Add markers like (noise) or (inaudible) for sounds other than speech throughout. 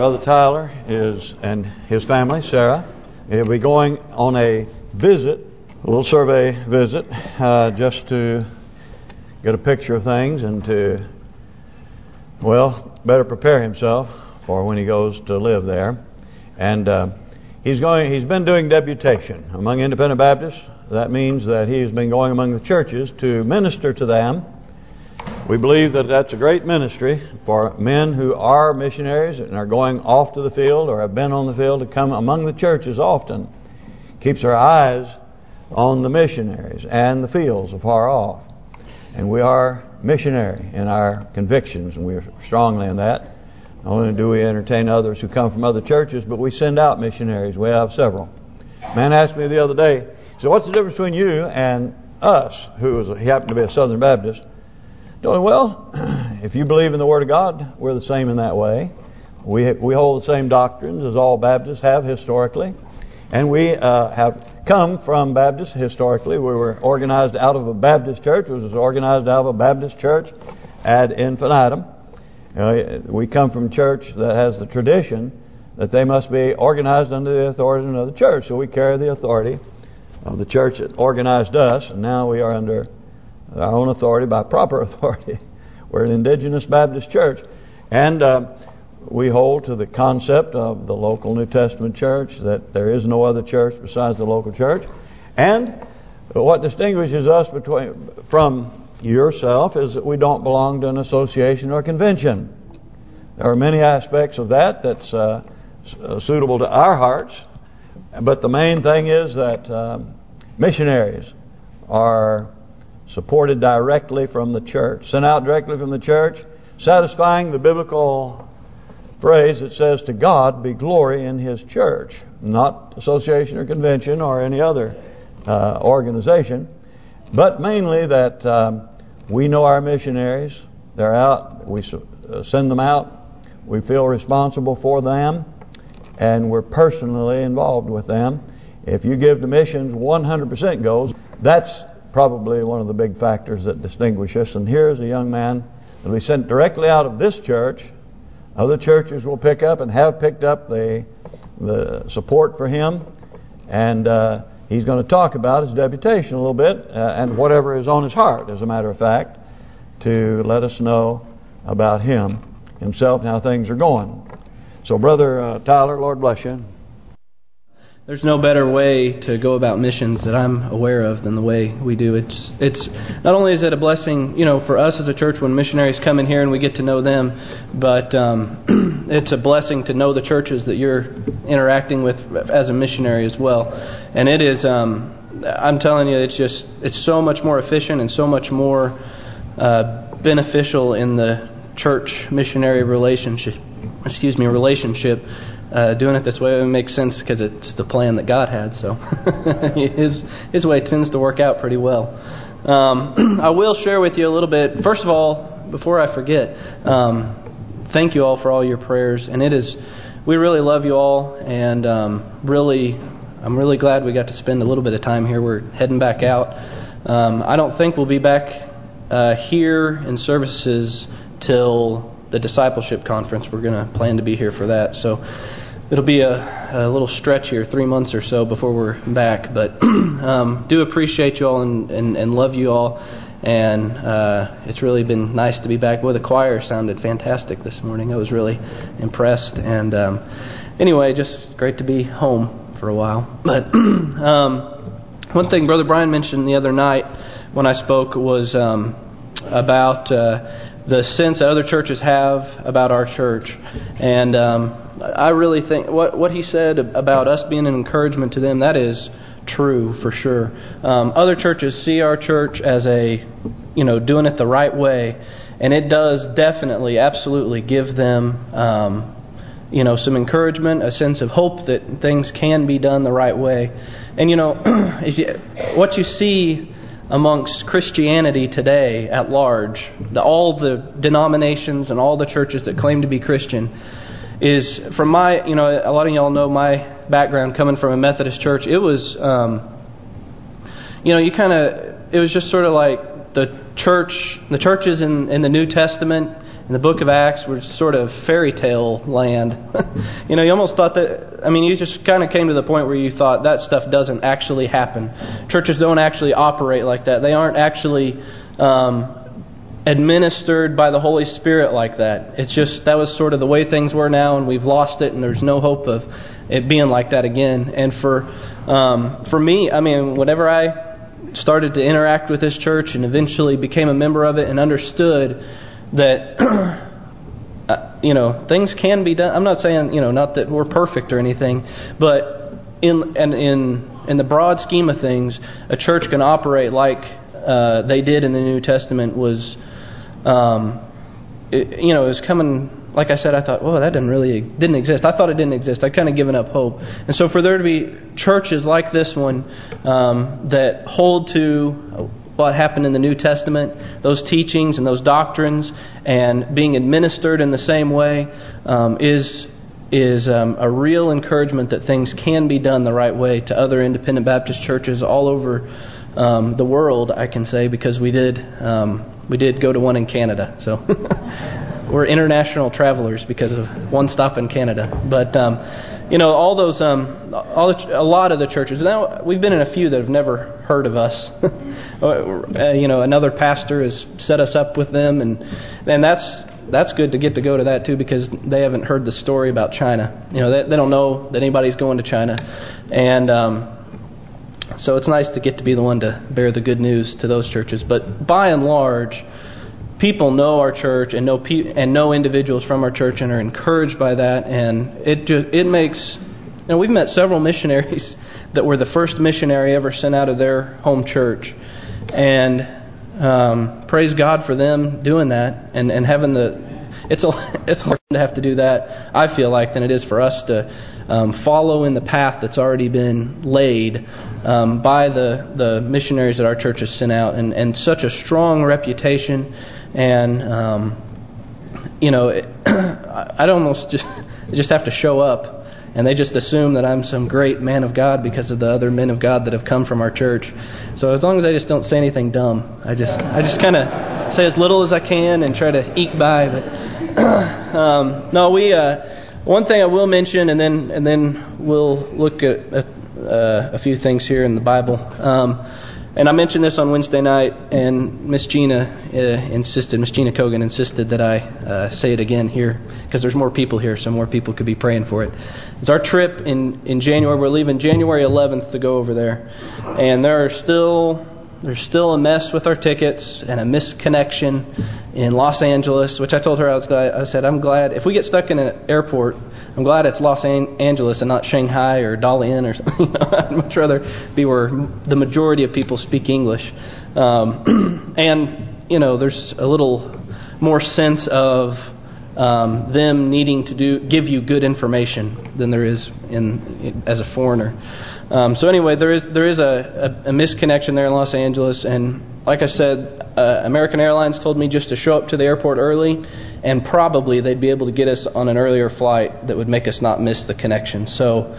Brother Tyler is and his family, Sarah, will be going on a visit, a little survey visit, uh, just to get a picture of things and to, well, better prepare himself for when he goes to live there. And uh, he's going. He's been doing deputation among independent Baptists. That means that he's been going among the churches to minister to them we believe that that's a great ministry for men who are missionaries and are going off to the field or have been on the field to come among the churches often. Keeps our eyes on the missionaries and the fields afar off. And we are missionary in our convictions, and we are strongly in that. Not only do we entertain others who come from other churches, but we send out missionaries. We have several. Man asked me the other day, so what's the difference between you and us, who was, he happened to be a Southern Baptist, Doing well, (clears throat) if you believe in the Word of God, we're the same in that way. We we hold the same doctrines as all Baptists have historically. And we uh, have come from Baptists historically. We were organized out of a Baptist church. It was organized out of a Baptist church ad infinitum. Uh, we come from church that has the tradition that they must be organized under the authority of the church. So we carry the authority of the church that organized us, and now we are under our own authority by proper (laughs) authority. We're an indigenous Baptist church. And uh, we hold to the concept of the local New Testament church, that there is no other church besides the local church. And what distinguishes us between from yourself is that we don't belong to an association or convention. There are many aspects of that that's uh, uh suitable to our hearts. But the main thing is that uh, missionaries are supported directly from the church, sent out directly from the church, satisfying the biblical phrase that says, to God be glory in His church, not association or convention or any other uh, organization, but mainly that um, we know our missionaries, they're out, we uh, send them out, we feel responsible for them, and we're personally involved with them. If you give to missions, 100% goes. That's probably one of the big factors that distinguish us. And here's a young man that we sent directly out of this church. Other churches will pick up and have picked up the the support for him. And uh, he's going to talk about his deputation a little bit uh, and whatever is on his heart, as a matter of fact, to let us know about him himself and how things are going. So, Brother uh, Tyler, Lord bless you there's no better way to go about missions that I'm aware of than the way we do. It's it's not only is it a blessing, you know, for us as a church when missionaries come in here and we get to know them, but um, (clears throat) it's a blessing to know the churches that you're interacting with as a missionary as well. And it is, um, I'm telling you, it's just it's so much more efficient and so much more uh, beneficial in the church missionary relationship. Excuse me, relationship uh, doing it this way. It makes sense because it's the plan that God had. So (laughs) his his way tends to work out pretty well. Um, (clears throat) I will share with you a little bit. First of all, before I forget, um, thank you all for all your prayers. And it is, we really love you all, and um, really, I'm really glad we got to spend a little bit of time here. We're heading back out. Um, I don't think we'll be back uh, here in services till the discipleship conference. We're going to plan to be here for that. So it'll be a, a little stretch here, three months or so before we're back. But (clears throat) um, do appreciate you all and, and, and love you all. And uh, it's really been nice to be back. Boy, the choir sounded fantastic this morning. I was really impressed. And um, anyway, just great to be home for a while. But (clears throat) um, one thing Brother Brian mentioned the other night when I spoke was um, about uh, the sense that other churches have about our church. And um, I really think what what he said about us being an encouragement to them that is true for sure. Um, other churches see our church as a, you know, doing it the right way, and it does definitely, absolutely give them, um, you know, some encouragement, a sense of hope that things can be done the right way. And you know, (clears throat) you, what you see amongst Christianity today at large, the, all the denominations and all the churches that claim to be Christian is from my, you know, a lot of y'all know my background coming from a Methodist church. It was, um, you know, you kind of, it was just sort of like the church, the churches in, in the New Testament and the book of Acts were sort of fairy tale land. (laughs) you know, you almost thought that, I mean, you just kind of came to the point where you thought that stuff doesn't actually happen. Churches don't actually operate like that. They aren't actually um, administered by the Holy Spirit like that. It's just, that was sort of the way things were now, and we've lost it, and there's no hope of it being like that again. And for um, for me, I mean, whenever I started to interact with this church and eventually became a member of it and understood that, (clears throat) uh, you know, things can be done. I'm not saying, you know, not that we're perfect or anything, but in and in in the broad scheme of things, a church can operate like uh, they did in the New Testament was, um, it, you know, it was coming like I said, I thought, well, that didn't really didn't exist. I thought it didn't exist. I kind of given up hope. And so for there to be churches like this one um, that hold to what happened in the New Testament, those teachings and those doctrines, and being administered in the same way, um, is is um, a real encouragement that things can be done the right way to other independent Baptist churches all over um, the world. I can say because we did um, we did go to one in Canada, so. (laughs) we're international travelers because of one stop in Canada. But um, you know, all those, um, all the, a lot of the churches. Now we've been in a few that have never heard of us. (laughs) uh, you know, another pastor has set us up with them, and and that's that's good to get to go to that too because they haven't heard the story about China. You know, they, they don't know that anybody's going to China, and. Um, so it's nice to get to be the one to bear the good news to those churches. But by and large, people know our church and know pe and know individuals from our church and are encouraged by that, and it just it makes. Know, we've met several (laughs) missionaries that were the first missionary ever sent out of their home church, and um, praise God for them doing that and and having the. It's a (laughs) it's hard to have to do that. I feel like than it is for us to um, follow in the path that's already been laid um, by the the missionaries that our church has sent out, and and such a strong reputation and um, you know, (clears throat) I'd almost just (laughs) just have to show up, and they just assume that I'm some great man of God because of the other men of God that have come from our church. So as long as I just don't say anything dumb, I just I just kind of say as little as I can and try to eke by. But (clears throat) um, no, we. Uh, one thing I will mention, and then and then we'll look at, at uh, a few things here in the Bible. Um, and I mentioned this on Wednesday night, and Miss Gina uh, insisted, Miss Gina Kogan insisted that I uh, say it again here because there's more people here, so more people could be praying for it. It's our trip in in January. We're leaving January 11th to go over there, and there are still there's still a mess with our tickets and a misconnection in Los Angeles, which I told her I was glad. I said I'm glad if we get stuck in an airport I'm glad it's Los Angeles and not Shanghai or Dalian or (laughs) something. I'd much rather be where the majority of people speak English. Um, (clears throat) and, you know, there's a little more sense of um, them needing to do give you good information than there is in as a foreigner. Um, so anyway, there is there is a, a, a, misconnection there in Los Angeles, and like I said, uh, American Airlines told me just to show up to the airport early and probably they'd be able to get us on an earlier flight that would make us not miss the connection. So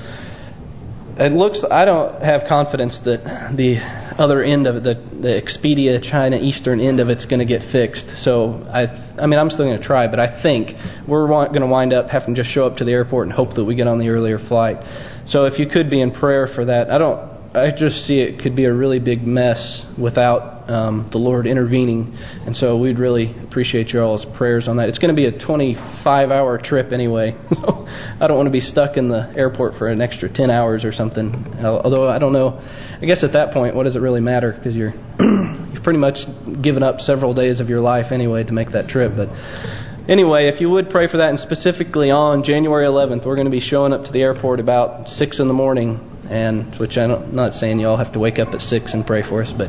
it looks I don't have confidence that the other end of the, the Expedia China Eastern end of it's going to get fixed. So I I mean I'm still going to try, but I think we're going to wind up having to just show up to the airport and hope that we get on the earlier flight. So if you could be in prayer for that. I don't I just see it could be a really big mess without um, the Lord intervening. And so we'd really appreciate your all's prayers on that. It's going to be a 25-hour trip anyway. (laughs) I don't want to be stuck in the airport for an extra 10 hours or something. Although I don't know. I guess at that point, what does it really matter? Because you're (clears throat) you've pretty much given up several days of your life anyway to make that trip. But anyway, if you would pray for that, and specifically on January 11th, we're going to be showing up to the airport about 6 in the morning and which I'm not saying you all have to wake up at 6 and pray for us, but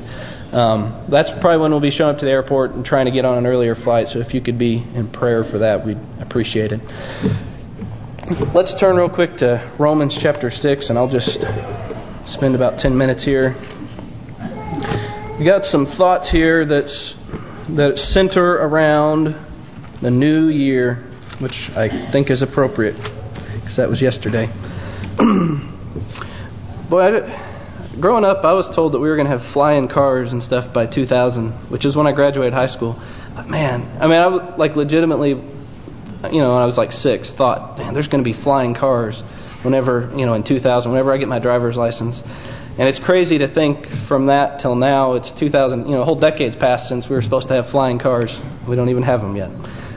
um, that's probably when we'll be showing up to the airport and trying to get on an earlier flight. So if you could be in prayer for that, we'd appreciate it. Let's turn real quick to Romans chapter 6, and I'll just spend about 10 minutes here. We got some thoughts here that's that center around the new year, which I think is appropriate, because that was yesterday. (clears throat) I, growing up, I was told that we were going to have flying cars and stuff by 2000, which is when I graduated high school. But man, I mean, I like legitimately, you know, when I was like six, thought, man, there's going to be flying cars whenever, you know, in 2000, whenever I get my driver's license. And it's crazy to think from that till now, it's 2000, you know, a whole decade's passed since we were supposed to have flying cars. We don't even have them yet.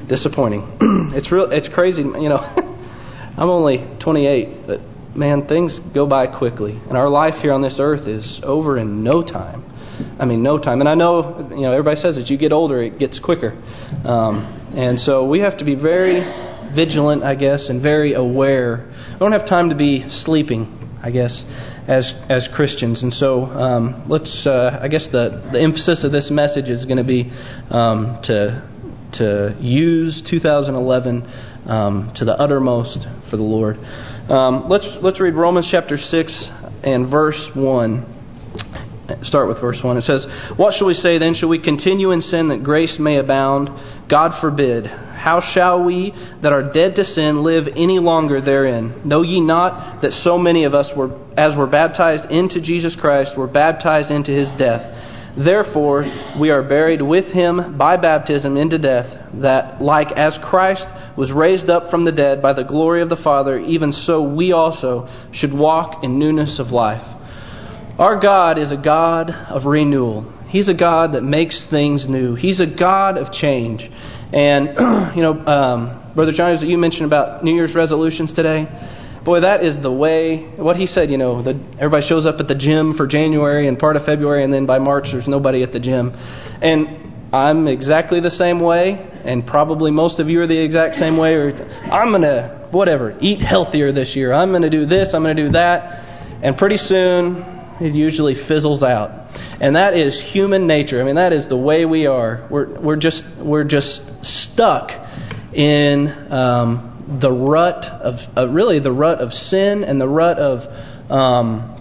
Disappointing. (clears throat) it's real. It's crazy, you know. (laughs) I'm only 28, but man, things go by quickly. And our life here on this earth is over in no time. I mean, no time. And I know, you know, everybody says as you get older, it gets quicker. Um, and so we have to be very vigilant, I guess, and very aware. We don't have time to be sleeping, I guess, as as Christians. And so um, let's, uh, I guess the, the emphasis of this message is going to be um, to to use 2011 um, to the uttermost for the Lord. Um, let's let's read Romans chapter 6 and verse 1 start with verse 1. It says, What shall we say then? Shall we continue in sin that grace may abound? God forbid. How shall we that are dead to sin live any longer therein? Know ye not that so many of us were, as were baptized into Jesus Christ, were baptized into his death? Therefore, we are buried with him by baptism into death, that like as Christ was raised up from the dead by the glory of the Father, even so we also should walk in newness of life. Our God is a God of renewal. He's a God that makes things new. He's a God of change. And, (clears throat) you know, um, Brother John, you mentioned about New Year's resolutions today. Boy, that is the way, what he said, you know, the, everybody shows up at the gym for January and part of February, and then by March there's nobody at the gym. And I'm exactly the same way, and probably most of you are the exact same way. Or I'm to, whatever, eat healthier this year. I'm to do this, I'm to do that. And pretty soon, it usually fizzles out. And that is human nature. I mean, that is the way we are. We're we're just we're just stuck in um, the rut of uh, really the rut of sin and the rut of um,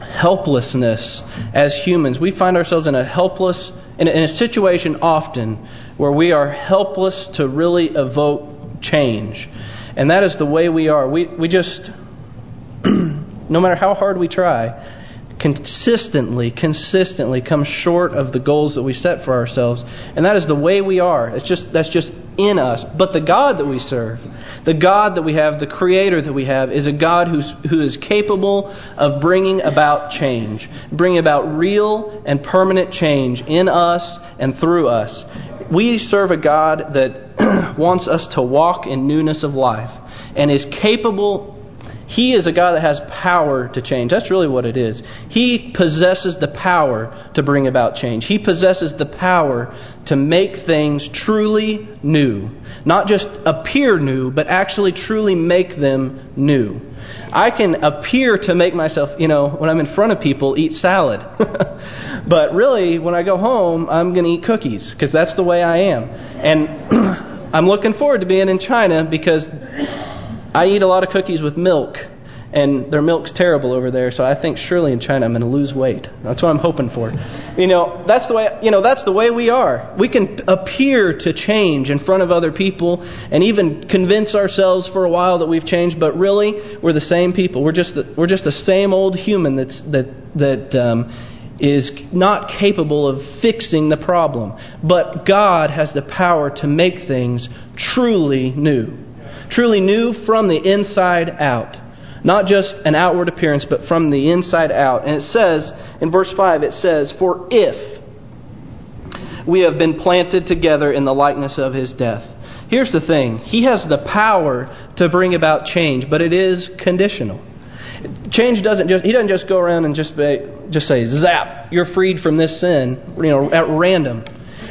helplessness as humans. We find ourselves in a helpless in a, in a situation often where we are helpless to really evoke change, and that is the way we are. We we just (clears throat) no matter how hard we try, consistently, consistently come short of the goals that we set for ourselves. And that is the way we are. It's just That's just in us. But the God that we serve, the God that we have, the Creator that we have, is a God who's, who is capable of bringing about change. Bringing about real and permanent change in us and through us. We serve a God that (clears throat) wants us to walk in newness of life and is capable he is a God that has power to change. That's really what it is. He possesses the power to bring about change. He possesses the power to make things truly new. Not just appear new, but actually truly make them new. I can appear to make myself, you know, when I'm in front of people, eat salad. (laughs) but really, when I go home, I'm going to eat cookies because that's the way I am. And (clears throat) I'm looking forward to being in China because I eat a lot of cookies with milk, and their milk's terrible over there. So I think surely in China I'm going to lose weight. That's what I'm hoping for. You know, that's the way. You know, that's the way we are. We can appear to change in front of other people, and even convince ourselves for a while that we've changed. But really, we're the same people. We're just the, we're just the same old human that's that that. Um, is not capable of fixing the problem. But God has the power to make things truly new truly new from the inside out. Not just an outward appearance, but from the inside out. And it says, in verse 5, it says, For if we have been planted together in the likeness of his death. Here's the thing. He has the power to bring about change, but it is conditional. Change doesn't just, he doesn't just go around and just, be, just say, zap, you're freed from this sin, you know, at random.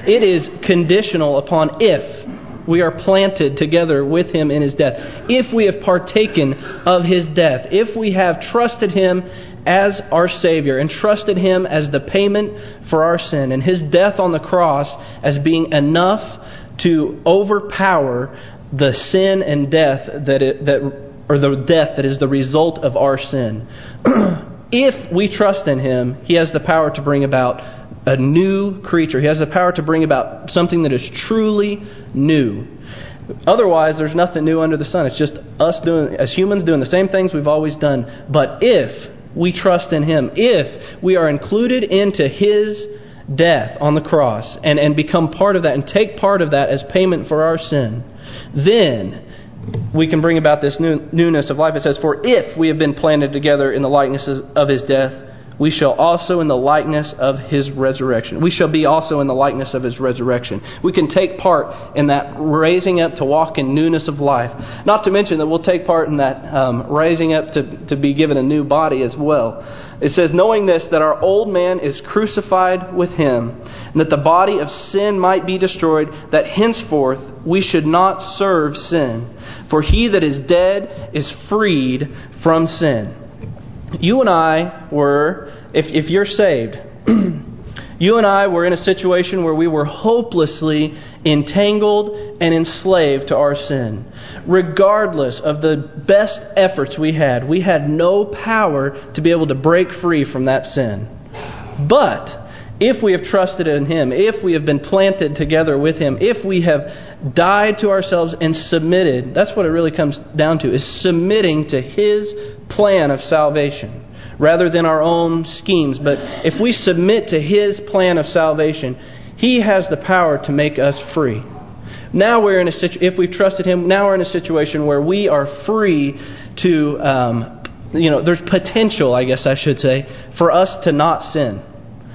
It is conditional upon if we are planted together with him in his death. If we have partaken of his death, if we have trusted him as our Savior and trusted him as the payment for our sin and his death on the cross as being enough to overpower the sin and death that it, that or the death that is the result of our sin. (clears throat) if we trust in him, he has the power to bring about a new creature. He has the power to bring about something that is truly new. Otherwise, there's nothing new under the sun. It's just us doing, as humans, doing the same things we've always done. But if we trust in Him, if we are included into His death on the cross and, and become part of that and take part of that as payment for our sin, then we can bring about this new, newness of life. It says, For if we have been planted together in the likeness of his death, we shall also in the likeness of his resurrection. We shall be also in the likeness of his resurrection. We can take part in that raising up to walk in newness of life. Not to mention that we'll take part in that um, raising up to, to be given a new body as well. It says, knowing this, that our old man is crucified with him, and that the body of sin might be destroyed, that henceforth we should not serve sin. For he that is dead is freed from sin. You and I were, if, if you're saved, (clears throat) you and I were in a situation where we were hopelessly entangled and enslaved to our sin. Regardless of the best efforts we had, we had no power to be able to break free from that sin. But if we have trusted in Him, if we have been planted together with Him, if we have died to ourselves and submitted, that's what it really comes down to, is submitting to His plan of salvation rather than our own schemes. But if we submit to His plan of salvation, He has the power to make us free. Now we're in a situ- if we've trusted Him, now we're in a situation where we are free to, um, you know, there's potential, I guess I should say, for us to not sin.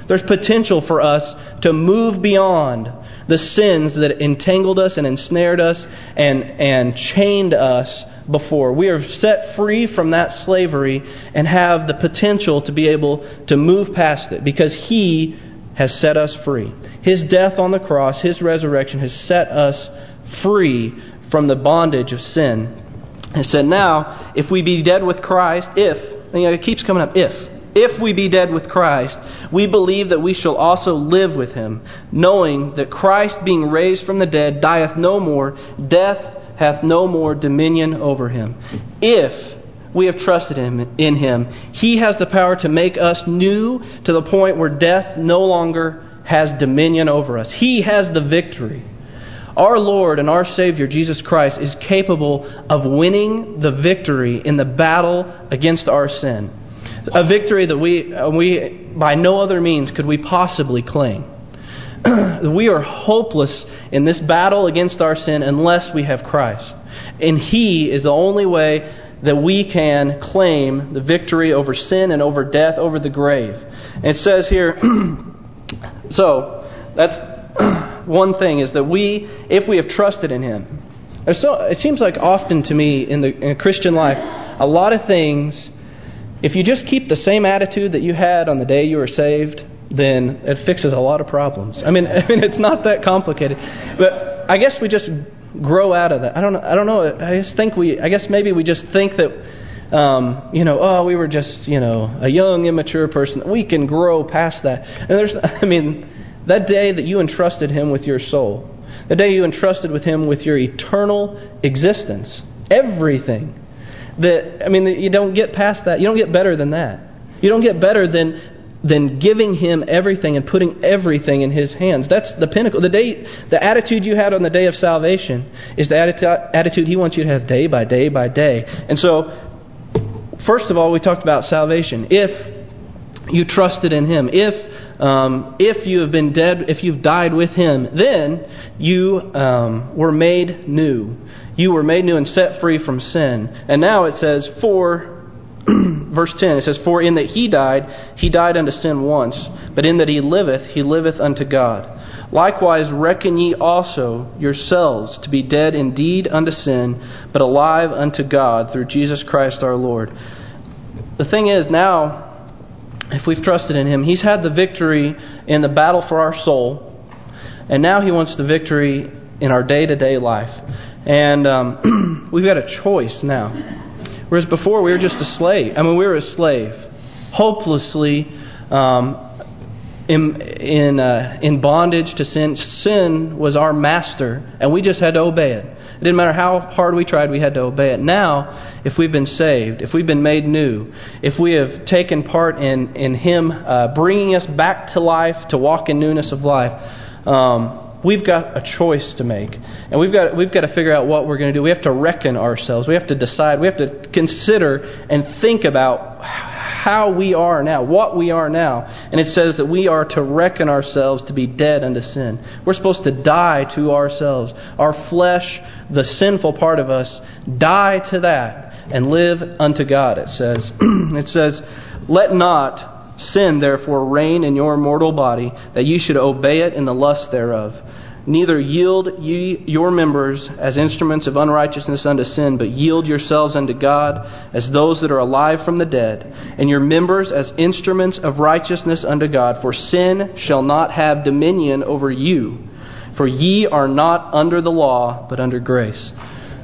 There's potential for us to move beyond the sins that entangled us and ensnared us and and chained us before. We are set free from that slavery and have the potential to be able to move past it because He has set us free. His death on the cross, His resurrection has set us free from the bondage of sin. It said, now, if we be dead with Christ, if, you know, it keeps coming up, if. If we be dead with Christ, we believe that we shall also live with him, knowing that Christ being raised from the dead dieth no more, death hath no more dominion over him. If we have trusted him in him, he has the power to make us new to the point where death no longer has dominion over us. He has the victory. Our Lord and our Savior, Jesus Christ, is capable of winning the victory in the battle against our sin. A victory that we, uh, we by no other means could we possibly claim. (clears throat) we are hopeless in this battle against our sin unless we have Christ. And He is the only way that we can claim the victory over sin and over death, over the grave. It says here, (clears throat) so that's (clears throat) one thing is that we, if we have trusted in Him, so it seems like often to me in the in Christian life, a lot of things, if you just keep the same attitude that you had on the day you were saved, then it fixes a lot of problems. I mean, (laughs) I mean, it's not that complicated. But I guess we just grow out of that. I don't, I don't know. I just think we, I guess maybe we just think that, um, you know, oh, we were just, you know, a young, immature person. We can grow past that. And there's, (laughs) I mean, that day that you entrusted Him with your soul, the day you entrusted with Him with your eternal existence, everything. That I mean, you don't get past that. You don't get better than that. You don't get better than than giving him everything and putting everything in his hands. That's the pinnacle. The day, the attitude you had on the day of salvation is the attitude he wants you to have day by day by day. And so, first of all, we talked about salvation. If you trusted in him, if um, if you have been dead, if you've died with him, then you um, were made new. You were made new and set free from sin. And now it says, for (clears throat) verse 10, it says, For in that he died, he died unto sin once, but in that he liveth, he liveth unto God. Likewise reckon ye also yourselves to be dead indeed unto sin, but alive unto God through Jesus Christ our Lord. The thing is, now, if we've trusted in him, he's had the victory in the battle for our soul, and now he wants the victory in our day-to-day -day life. And um, (clears throat) we've got a choice now. Whereas before we were just a slave. I mean, we were a slave, hopelessly um, in in uh, in bondage to sin. Sin was our master, and we just had to obey it. It didn't matter how hard we tried, we had to obey it. Now, if we've been saved, if we've been made new, if we have taken part in in Him uh, bringing us back to life, to walk in newness of life. Um, we've got a choice to make. And we've got we've got to figure out what we're going to do. We have to reckon ourselves. We have to decide. We have to consider and think about how we are now, what we are now. And it says that we are to reckon ourselves to be dead unto sin. We're supposed to die to ourselves. Our flesh, the sinful part of us, die to that and live unto God, it says. (clears throat) it says, Let not sin therefore reign in your mortal body, that you should obey it in the lust thereof. Neither yield ye your members as instruments of unrighteousness unto sin, but yield yourselves unto God as those that are alive from the dead, and your members as instruments of righteousness unto God. For sin shall not have dominion over you, for ye are not under the law, but under grace.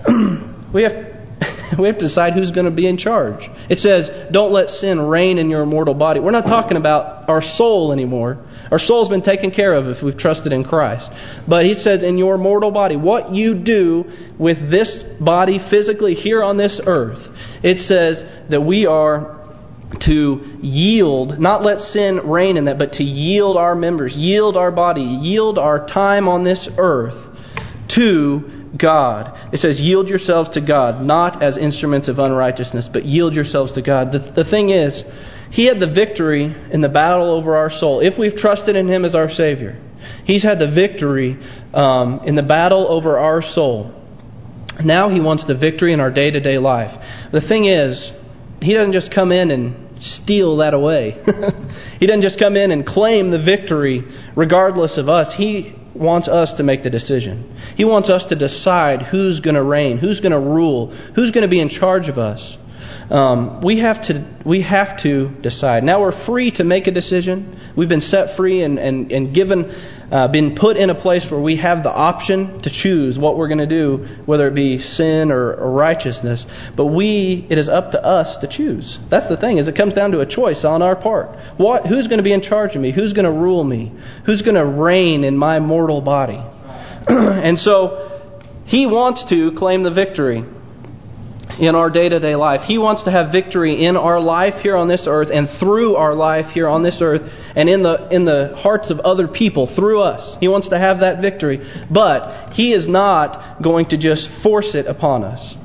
(clears throat) we have (laughs) we have to decide who's going to be in charge. It says, don't let sin reign in your mortal body. We're not talking about our soul anymore. Our soul's been taken care of if we've trusted in Christ. But he says, in your mortal body, what you do with this body physically here on this earth, it says that we are to yield, not let sin reign in that, but to yield our members, yield our body, yield our time on this earth to God. It says, yield yourselves to God, not as instruments of unrighteousness, but yield yourselves to God. The, the thing is, He had the victory in the battle over our soul. If we've trusted in Him as our Savior, He's had the victory um, in the battle over our soul. Now He wants the victory in our day-to-day -day life. The thing is, He doesn't just come in and steal that away. (laughs) he doesn't just come in and claim the victory regardless of us. He wants us to make the decision. He wants us to decide who's going to reign, who's going to rule, who's going to be in charge of us. Um, we have to we have to decide. Now we're free to make a decision. We've been set free and and, and given uh, been put in a place where we have the option to choose what we're going to do, whether it be sin or, or, righteousness. But we, it is up to us to choose. That's the thing, is it comes down to a choice on our part. What, who's going to be in charge of me? Who's going to rule me? Who's going to reign in my mortal body? (clears throat) and so, he wants to claim the victory in our day-to-day -day life. He wants to have victory in our life here on this earth and through our life here on this earth and in the in the hearts of other people through us. He wants to have that victory. But He is not going to just force it upon us.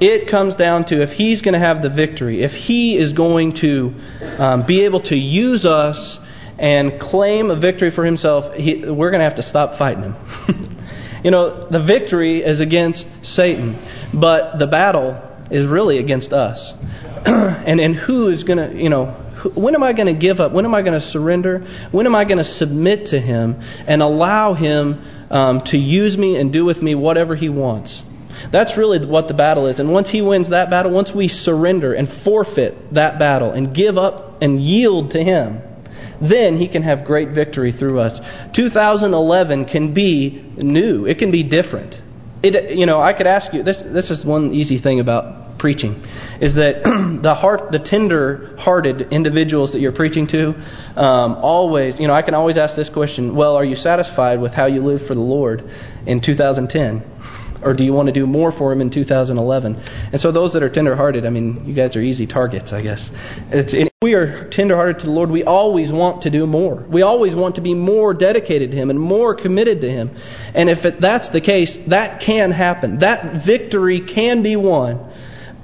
It comes down to if He's going to have the victory, if He is going to um, be able to use us and claim a victory for Himself, he, we're going to have to stop fighting Him. (laughs) you know, the victory is against Satan. But the battle is really against us. (clears throat) and and who is going to, you know, when am I going to give up? When am I going to surrender? When am I going to submit to Him and allow Him um, to use me and do with me whatever He wants? That's really what the battle is. And once He wins that battle, once we surrender and forfeit that battle and give up and yield to Him, then He can have great victory through us. 2011 can be new. It can be different it, you know, I could ask you this. This is one easy thing about preaching, is that (clears throat) the heart, the tender-hearted individuals that you're preaching to, um, always, you know, I can always ask this question: Well, are you satisfied with how you live for the Lord in 2010? Or do you want to do more for Him in 2011? And so those that are tender-hearted, I mean, you guys are easy targets, I guess. It's, if we are tender-hearted to the Lord, we always want to do more. We always want to be more dedicated to Him and more committed to Him. And if it, that's the case, that can happen. That victory can be won.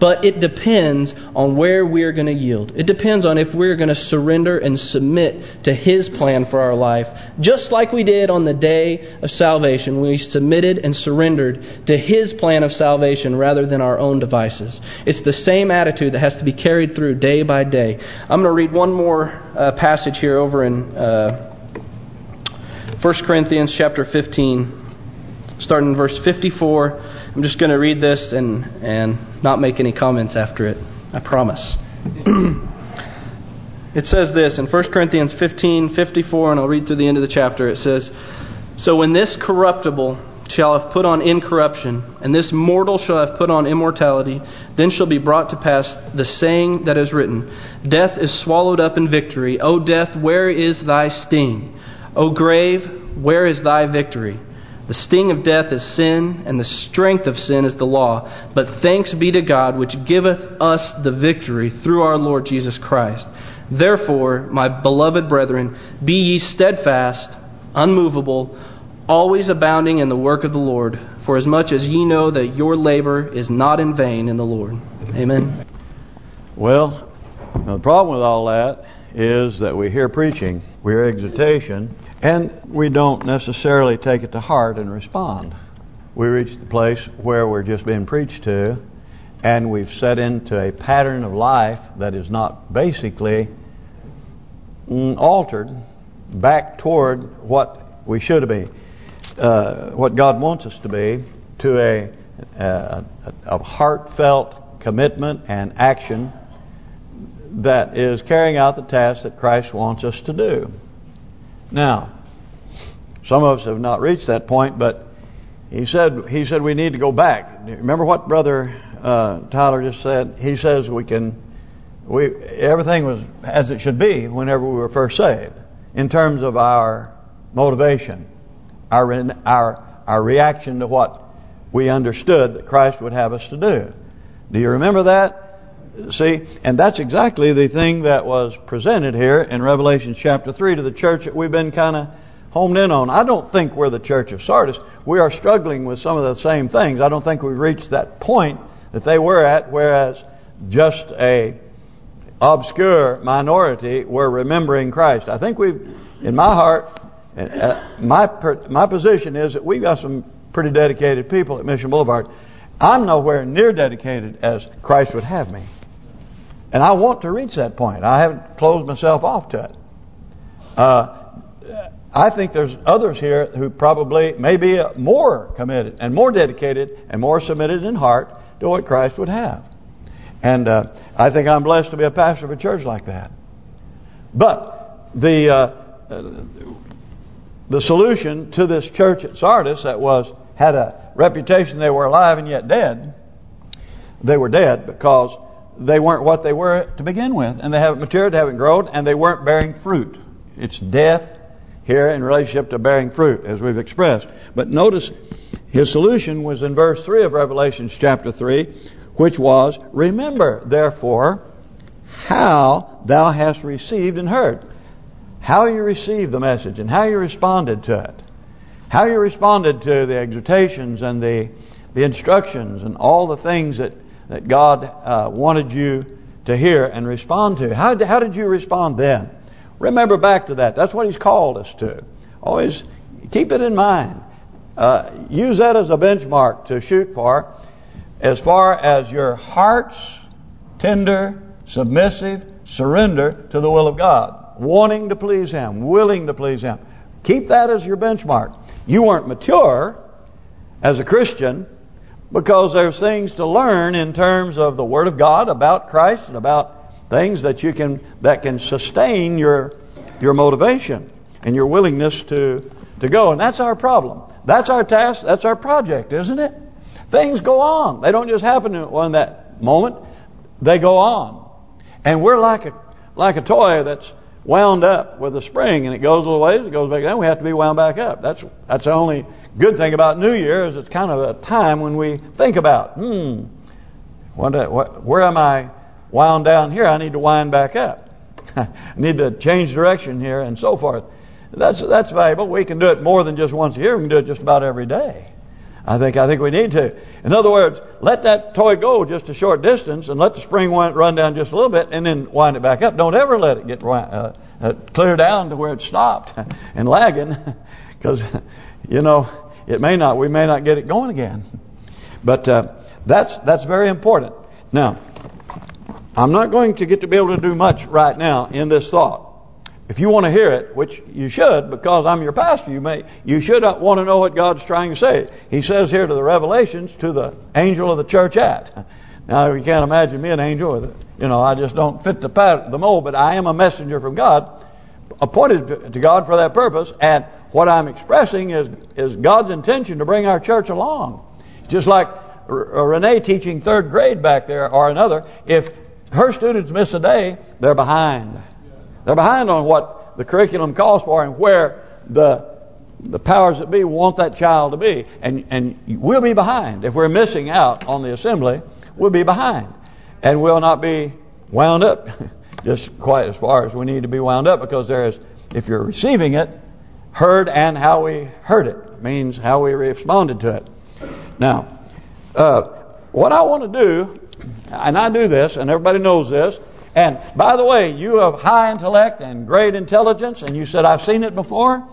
But it depends on where we're going to yield. It depends on if we're going to surrender and submit to His plan for our life. Just like we did on the day of salvation. We submitted and surrendered to His plan of salvation rather than our own devices. It's the same attitude that has to be carried through day by day. I'm going to read one more uh, passage here over in uh, 1 Corinthians chapter 15 starting in verse 54. I'm just going to read this and and not make any comments after it. I promise. (clears throat) it says this in 1 Corinthians 15, 54, and I'll read through the end of the chapter. It says, So when this corruptible shall have put on incorruption, and this mortal shall have put on immortality, then shall be brought to pass the saying that is written, Death is swallowed up in victory. O death, where is thy sting? O grave, where is thy victory? The sting of death is sin, and the strength of sin is the law. But thanks be to God, which giveth us the victory through our Lord Jesus Christ. Therefore, my beloved brethren, be ye steadfast, unmovable, always abounding in the work of the Lord, for as much as ye know that your labor is not in vain in the Lord. Amen. Well, the problem with all that is that we hear preaching, we hear exhortation, and we don't necessarily take it to heart and respond. We reach the place where we're just being preached to, and we've set into a pattern of life that is not basically mm, altered back toward what we should be, uh, what God wants us to be, to a, a, a heartfelt commitment and action that is carrying out the task that Christ wants us to do. Now, some of us have not reached that point, but he said he said we need to go back. Remember what Brother uh, Tyler just said? He says we can, we everything was as it should be whenever we were first saved, in terms of our motivation, our our our reaction to what we understood that Christ would have us to do. Do you remember that? See, and that's exactly the thing that was presented here in Revelation chapter 3 to the church that we've been kind of homed in on. I don't think we're the church of Sardis. We are struggling with some of the same things. I don't think we've reached that point that they were at, whereas just a obscure minority were remembering Christ. I think we've, in my heart, uh, my my position is that we've got some pretty dedicated people at Mission Boulevard. I'm nowhere near dedicated as Christ would have me. And I want to reach that point. I haven't closed myself off to it. Uh, I think there's others here who probably may be more committed and more dedicated and more submitted in heart to what Christ would have. And uh, I think I'm blessed to be a pastor of a church like that. But the uh, the solution to this church at Sardis that was had a reputation they were alive and yet dead, they were dead because they weren't what they were to begin with. And they haven't matured, they haven't grown, and they weren't bearing fruit. It's death here in relationship to bearing fruit, as we've expressed. But notice his solution was in verse 3 of Revelation chapter 3, which was, Remember, therefore, how thou hast received and heard. How you received the message and how you responded to it. How you responded to the exhortations and the the instructions and all the things that that God uh, wanted you to hear and respond to. How, how did you respond then? Remember back to that. That's what He's called us to. Always keep it in mind. Uh, use that as a benchmark to shoot for as far as your heart's tender, submissive surrender to the will of God. Wanting to please Him, willing to please Him. Keep that as your benchmark. You weren't mature as a Christian because there's things to learn in terms of the Word of God about Christ and about things that you can that can sustain your your motivation and your willingness to to go. And that's our problem. That's our task. That's our project, isn't it? Things go on. They don't just happen in that moment. They go on. And we're like a like a toy that's wound up with a spring and it goes a little ways, it goes back down, we have to be wound back up. That's that's the only good thing about New Year is it's kind of a time when we think about, hmm, what, where am I wound down here? I need to wind back up. (laughs) I need to change direction here and so forth. That's that's valuable. We can do it more than just once a year. We can do it just about every day. I think I think we need to. In other words, let that toy go just a short distance and let the spring run down just a little bit and then wind it back up. Don't ever let it get uh, uh, clear down to where it stopped (laughs) and lagging (laughs) because you know, it may not. We may not get it going again. But uh, that's that's very important. Now, I'm not going to get to be able to do much right now in this thought. If you want to hear it, which you should, because I'm your pastor, you may you should want to know what God's trying to say. He says here to the Revelations, to the angel of the church at. Now, you can't imagine me an angel with it. You know, I just don't fit the pattern, the mold, but I am a messenger from God appointed to God for that purpose. And what I'm expressing is is God's intention to bring our church along. Just like uh, Renee teaching third grade back there or another, if her students miss a day, they're behind. They're behind on what the curriculum calls for and where the the powers that be want that child to be. And and we'll be behind. If we're missing out on the assembly, we'll be behind. And we'll not be wound up (laughs) just quite as far as we need to be wound up because there is, if you're receiving it, heard and how we heard it means how we responded to it. Now, uh, what I want to do, and I do this, and everybody knows this, And by the way, you have high intellect and great intelligence, and you said, I've seen it before.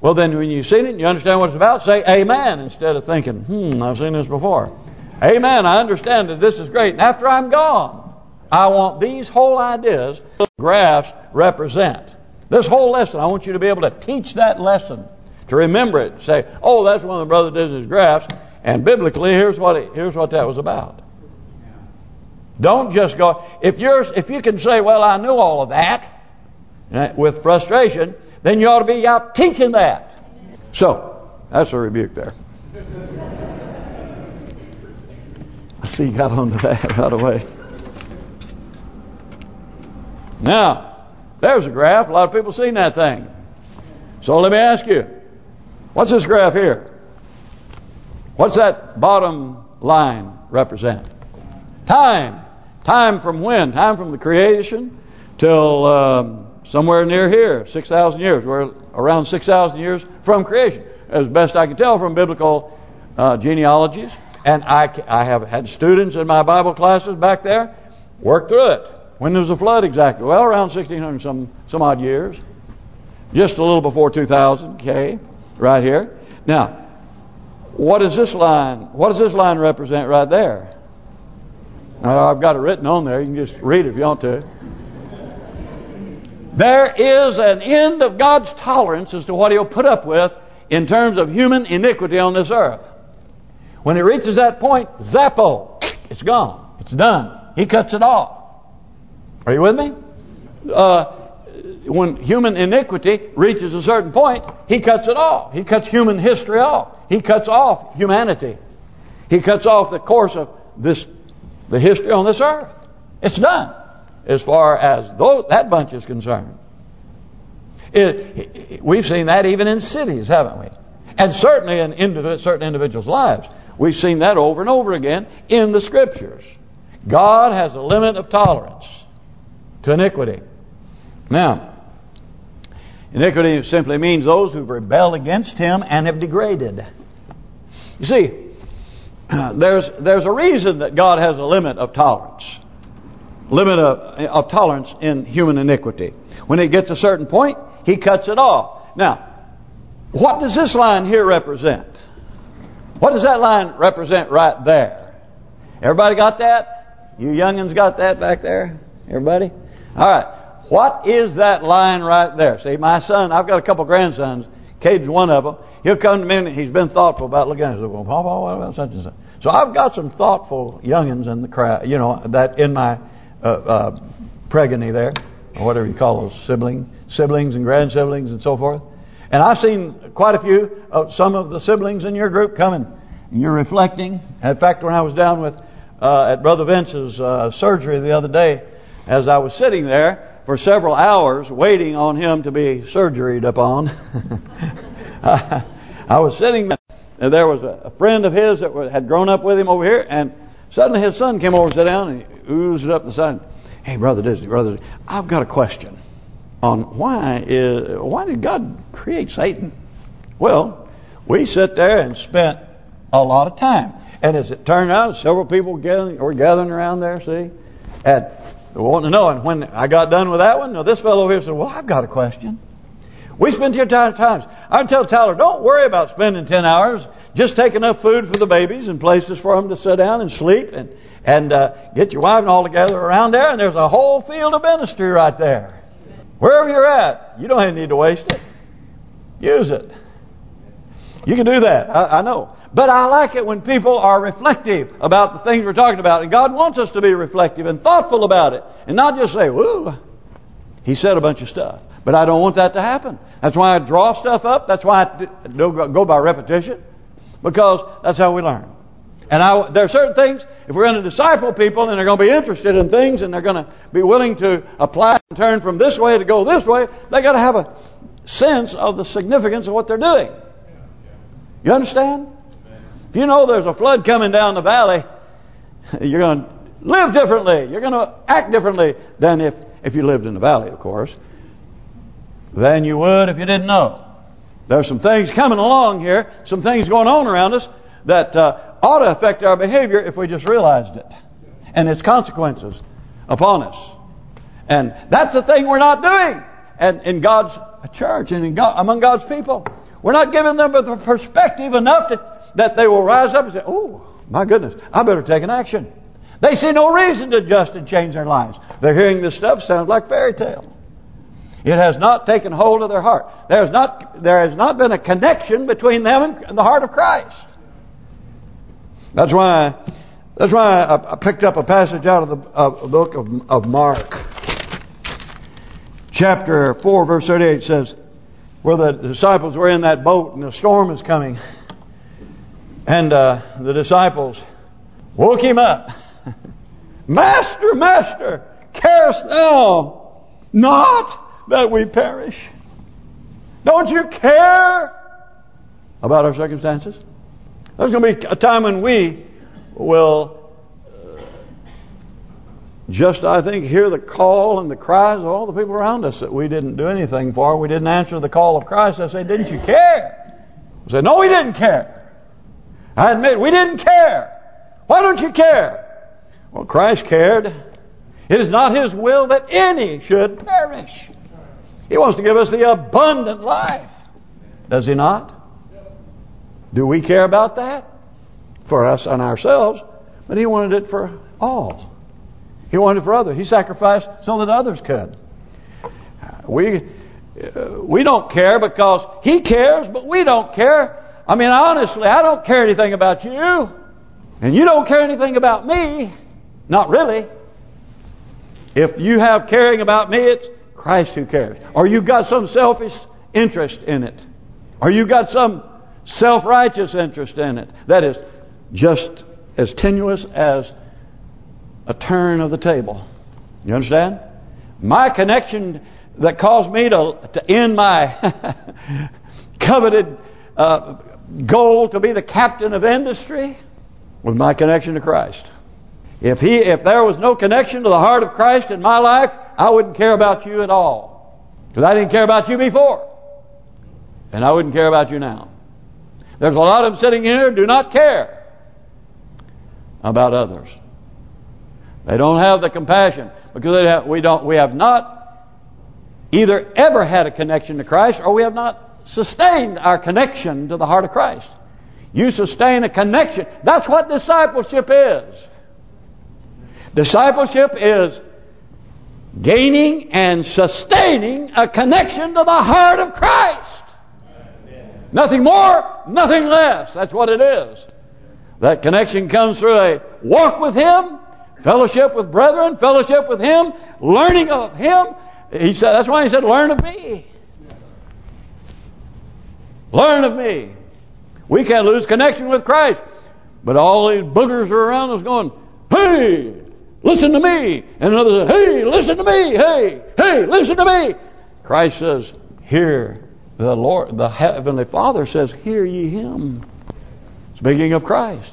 Well, then when you've seen it and you understand what it's about, say amen instead of thinking, hmm, I've seen this before. Amen, I understand that this is great. And after I'm gone, I want these whole ideas graphs represent. This whole lesson, I want you to be able to teach that lesson, to remember it. Say, oh, that's one of the brother does his graphs, and biblically, here's what it, here's what that was about. Don't just go. If you're if you can say, well, I knew all of that, eh, with frustration, then you ought to be out teaching that. So that's a rebuke there. (laughs) I see you got onto that right away. Now, there's a graph. A lot of people seen that thing. So let me ask you, what's this graph here? What's that bottom line represent? Time. Time from when? Time from the creation till um, somewhere near here, 6,000 years. We're around 6,000 years from creation, as best I can tell from biblical uh, genealogies. And I, I have had students in my Bible classes back there work through it. When there was a flood exactly? Well, around 1600 some some odd years. Just a little before 2000, okay, right here. Now, what is this line? What does this line represent right there? Now, I've got it written on there. You can just read it if you want to. There is an end of God's tolerance as to what He'll put up with in terms of human iniquity on this earth. When it reaches that point, zappo, it's gone. It's done. He cuts it off. Are you with me? Uh, when human iniquity reaches a certain point, he cuts it off. He cuts human history off. He cuts off humanity. He cuts off the course of this, the history on this earth. It's done as far as those, that bunch is concerned. It, we've seen that even in cities, haven't we? And certainly in indiv certain individuals' lives. We've seen that over and over again in the Scriptures. God has a limit of tolerance to iniquity. Now, iniquity simply means those who've rebelled against Him and have degraded. You see, (clears throat) there's there's a reason that God has a limit of tolerance, limit of, of tolerance in human iniquity. When it gets a certain point, He cuts it off. Now, what does this line here represent? What does that line represent right there? Everybody got that? You youngins got that back there? Everybody? All right. What is that line right there? See, my son, I've got a couple grandsons. Cade's one of them. He'll come to me and he's been thoughtful about looking at it. Well, Papa, what about such and such? So I've got some thoughtful youngins in the crowd, you know, that in my uh, uh, pregony there, or whatever you call those, sibling, siblings and grand-siblings and so forth. And I've seen quite a few of some of the siblings in your group coming. And you're reflecting. In fact, when I was down with uh, at Brother Vince's uh, surgery the other day, as I was sitting there for several hours waiting on him to be surgeried upon, (laughs) I was sitting there, and there was a friend of his that had grown up with him over here, and suddenly his son came over and sat down, and he oozed up the side. Hey, Brother Disney, Brother Disney, I've got a question on why is why did God create Satan? Well, we sat there and spent a lot of time. And as it turned out, several people gathering, were gathering around there, see? And wanting to know. And when I got done with that one, now this fellow here said, well, I've got a question. We spend here times. I tell Tyler, don't worry about spending 10 hours. Just take enough food for the babies and places for them to sit down and sleep and and uh, get your wife and all together around there. And there's a whole field of ministry right there. Wherever you're at, you don't need to waste it. Use it. You can do that. I, I know. But I like it when people are reflective about the things we're talking about. And God wants us to be reflective and thoughtful about it. And not just say, woo, he said a bunch of stuff. But I don't want that to happen. That's why I draw stuff up. That's why I go by repetition. Because that's how we learn. And I, there are certain things, if we're going to disciple people and they're going to be interested in things and they're going to be willing to apply and turn from this way to go this way, they got to have a sense of the significance of what they're doing. You understand? If you know there's a flood coming down the valley, (laughs) you're going to live differently. You're going to act differently than if, if you lived in the valley, of course, than you would if you didn't know. There's some things coming along here, some things going on around us that uh, ought to affect our behavior if we just realized it. And its consequences upon us. And that's the thing we're not doing. And in God's church and God, among God's people. We're not giving them the perspective enough to, that they will rise up and say, oh, my goodness, I better take an action. They see no reason to adjust and change their lives. They're hearing this stuff sounds like fairy tale. It has not taken hold of their heart. There has not there has not been a connection between them and the heart of Christ. That's why that's why I picked up a passage out of the, book of, of Mark. Chapter 4, verse 38 says, where the disciples were in that boat and the storm is coming. And uh, the disciples woke him up. (laughs) Master, Master, carest thou not that we perish? Don't you care about our circumstances? There's going to be a time when we will uh, just, I think, hear the call and the cries of all the people around us that we didn't do anything for. We didn't answer the call of Christ. I say, didn't you care? I say, no, we didn't care. I admit, we didn't care. Why don't you care? Well, Christ cared. It is not His will that any should perish. He wants to give us the abundant life. Does He not? Do we care about that? For us and ourselves. But He wanted it for all. He wanted it for others. He sacrificed so that others could. We uh, we don't care because He cares, but we don't care. I mean, honestly, I don't care anything about you. And you don't care anything about me. Not really. If you have caring about me, it's Christ who cares. Or you've got some selfish interest in it. Or you've got some self-righteous interest in it. That is just as tenuous as a turn of the table. You understand? My connection that caused me to, to end my (laughs) coveted uh, goal to be the captain of industry was my connection to Christ. If he, if there was no connection to the heart of Christ in my life, I wouldn't care about you at all. Because I didn't care about you before. And I wouldn't care about you now. There's a lot of them sitting here do not care about others. They don't have the compassion because have, we don't. We have not either ever had a connection to Christ or we have not sustained our connection to the heart of Christ. You sustain a connection. That's what discipleship is. Discipleship is gaining and sustaining a connection to the heart of Christ. Nothing more, nothing less. That's what it is. That connection comes through a walk with Him, fellowship with brethren, fellowship with Him, learning of Him. He said that's why he said, "Learn of me." Learn of me. We can't lose connection with Christ, but all these boogers are around us going, "Hey, Listen to me. And another says, hey, listen to me. Hey, hey, listen to me. Christ says, hear the Lord. The Heavenly Father says, hear ye Him. Speaking of Christ.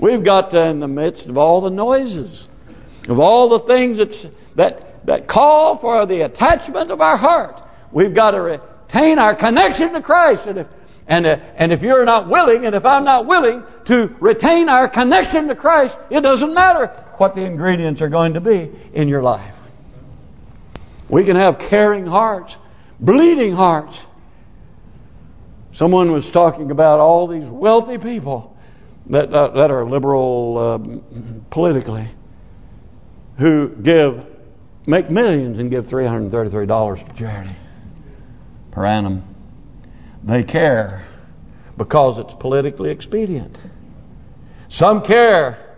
We've got to, in the midst of all the noises, of all the things that that that call for the attachment of our heart, we've got to retain our connection to Christ. And if and, uh, and if you're not willing, and if I'm not willing to retain our connection to Christ, it doesn't matter what the ingredients are going to be in your life. We can have caring hearts, bleeding hearts. Someone was talking about all these wealthy people that uh, that are liberal uh, politically, who give, make millions and give $333 to charity per annum. They care because it's politically expedient. Some care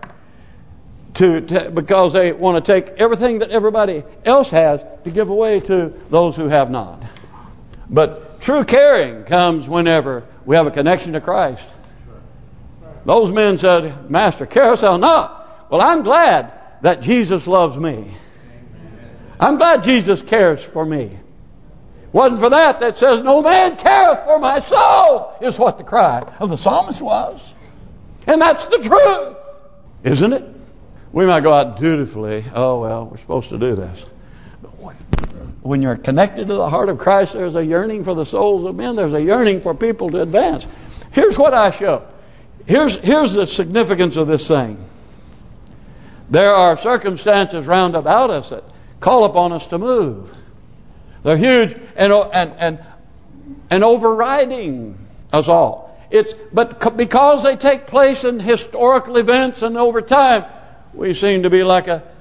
to, because they want to take everything that everybody else has to give away to those who have not. But true caring comes whenever we have a connection to Christ. Those men said, Master, carest thou not? Well, I'm glad that Jesus loves me. I'm glad Jesus cares for me. Wasn't for that that says, No man careth for my soul, is what the cry of the psalmist was. And that's the truth, isn't it? We might go out dutifully. Oh, well, we're supposed to do this. But when you're connected to the heart of Christ, there's a yearning for the souls of men. There's a yearning for people to advance. Here's what I show. Here's, here's the significance of this thing. There are circumstances round about us that call upon us to move. They're huge and and and and overriding us all. It's but because they take place in historical events and over time, we seem to be like a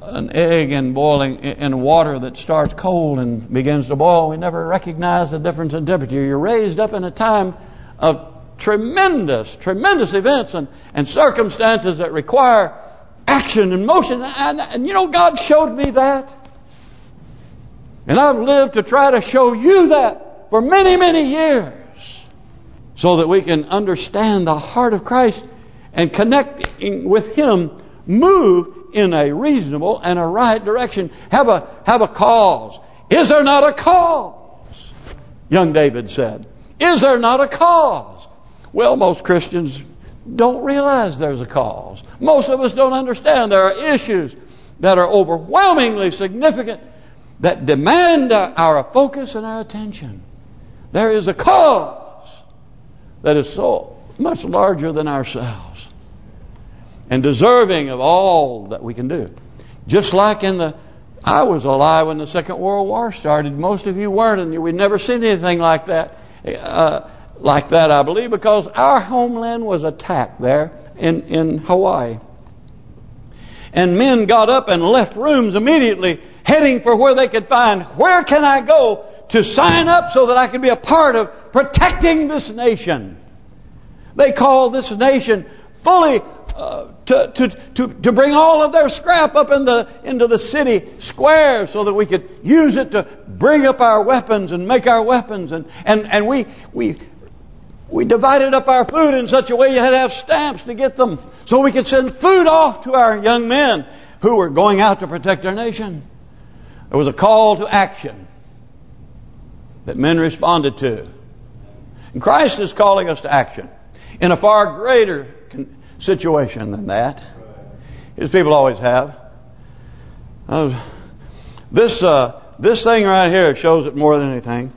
an egg in boiling in water that starts cold and begins to boil. We never recognize the difference in temperature. You're raised up in a time of tremendous, tremendous events and, and circumstances that require action and motion. And, and you know, God showed me that. And I've lived to try to show you that for many, many years. So that we can understand the heart of Christ and connecting with Him, move in a reasonable and a right direction. Have a have a cause. Is there not a cause? Young David said. Is there not a cause? Well, most Christians don't realize there's a cause. Most of us don't understand there are issues that are overwhelmingly significant that demand our focus and our attention. There is a cause that is so much larger than ourselves and deserving of all that we can do. Just like in the, I was alive when the Second World War started. Most of you weren't, and we'd never seen anything like that. Uh, like that, I believe, because our homeland was attacked there in, in Hawaii. And men got up and left rooms immediately, heading for where they could find, where can I go to sign up so that I can be a part of protecting this nation? They called this nation fully uh, to, to, to, to bring all of their scrap up in the into the city square so that we could use it to bring up our weapons and make our weapons. And, and, and we, we we divided up our food in such a way you had to have stamps to get them so we could send food off to our young men who were going out to protect our nation. There was a call to action that men responded to. And Christ is calling us to action in a far greater situation than that. His people always have. Uh, this uh, this thing right here shows it more than anything.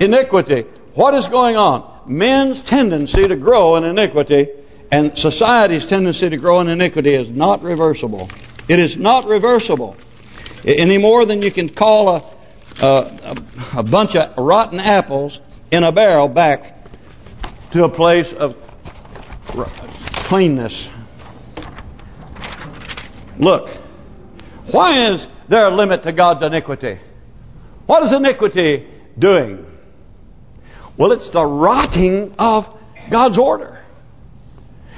Iniquity. What is going on? men's tendency to grow in iniquity and society's tendency to grow in iniquity is not reversible. It is not reversible. Any more than you can call a, a, a bunch of rotten apples in a barrel back to a place of cleanness. Look, why is there a limit to God's iniquity? What is iniquity doing? Well, it's the rotting of God's order.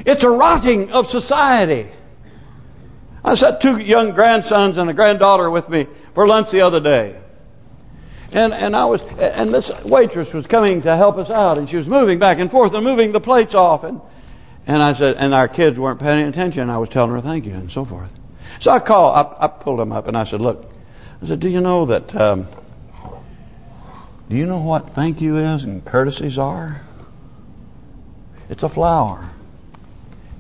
It's a rotting of society. I sat two young grandsons and a granddaughter with me for lunch the other day. And and I was and this waitress was coming to help us out and she was moving back and forth and moving the plates off and and I said and our kids weren't paying attention. I was telling her thank you and so forth. So I called, I, I pulled them up and I said, look, I said, do you know that um, do you know what thank you is and courtesies are? It's a flower.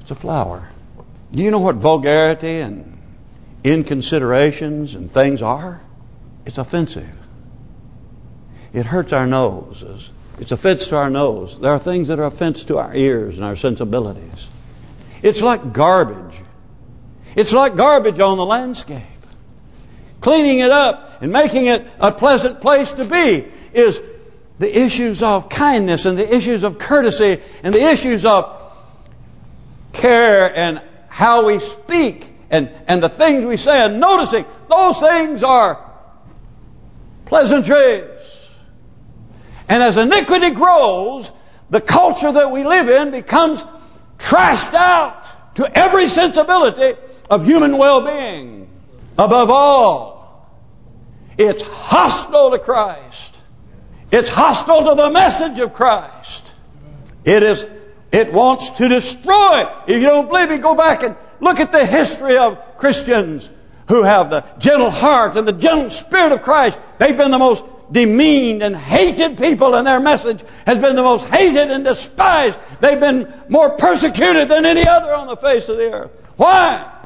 It's a flower. Do you know what vulgarity and inconsiderations and things are? It's offensive. It hurts our noses. It's offense to our nose. There are things that are offense to our ears and our sensibilities. It's like garbage. It's like garbage on the landscape. Cleaning it up and making it a pleasant place to be is the issues of kindness and the issues of courtesy and the issues of care and how we speak and, and the things we say and noticing those things are pleasantries. And as iniquity grows, the culture that we live in becomes trashed out to every sensibility of human well-being. Above all, it's hostile to Christ. It's hostile to the message of Christ. It is. It wants to destroy. If you don't believe me, go back and look at the history of Christians who have the gentle heart and the gentle spirit of Christ. They've been the most demeaned and hated people and their message has been the most hated and despised. They've been more persecuted than any other on the face of the earth. Why?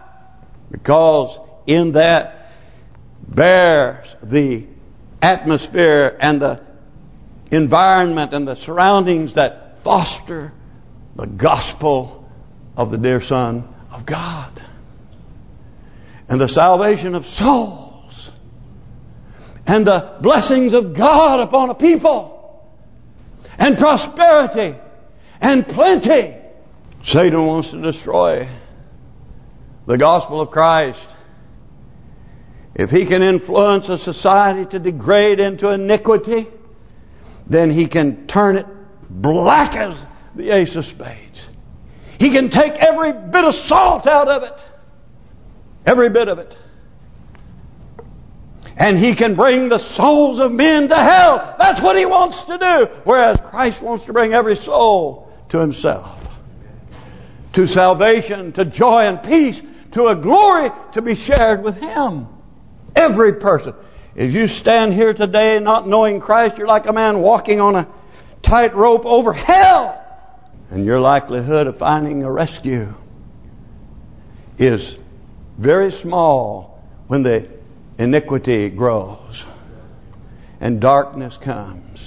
Because in that bears the atmosphere and the environment and the surroundings that foster the gospel of the dear Son of God. And the salvation of souls and the blessings of God upon a people and prosperity and plenty. Satan wants to destroy the gospel of Christ. If he can influence a society to degrade into iniquity, then he can turn it black as the ace of spades. He can take every bit of salt out of it. Every bit of it. And he can bring the souls of men to hell. That's what he wants to do. Whereas Christ wants to bring every soul to himself. To salvation, to joy and peace, to a glory to be shared with him. Every person. If you stand here today not knowing Christ, you're like a man walking on a tightrope over hell. And your likelihood of finding a rescue is very small when the iniquity grows and darkness comes.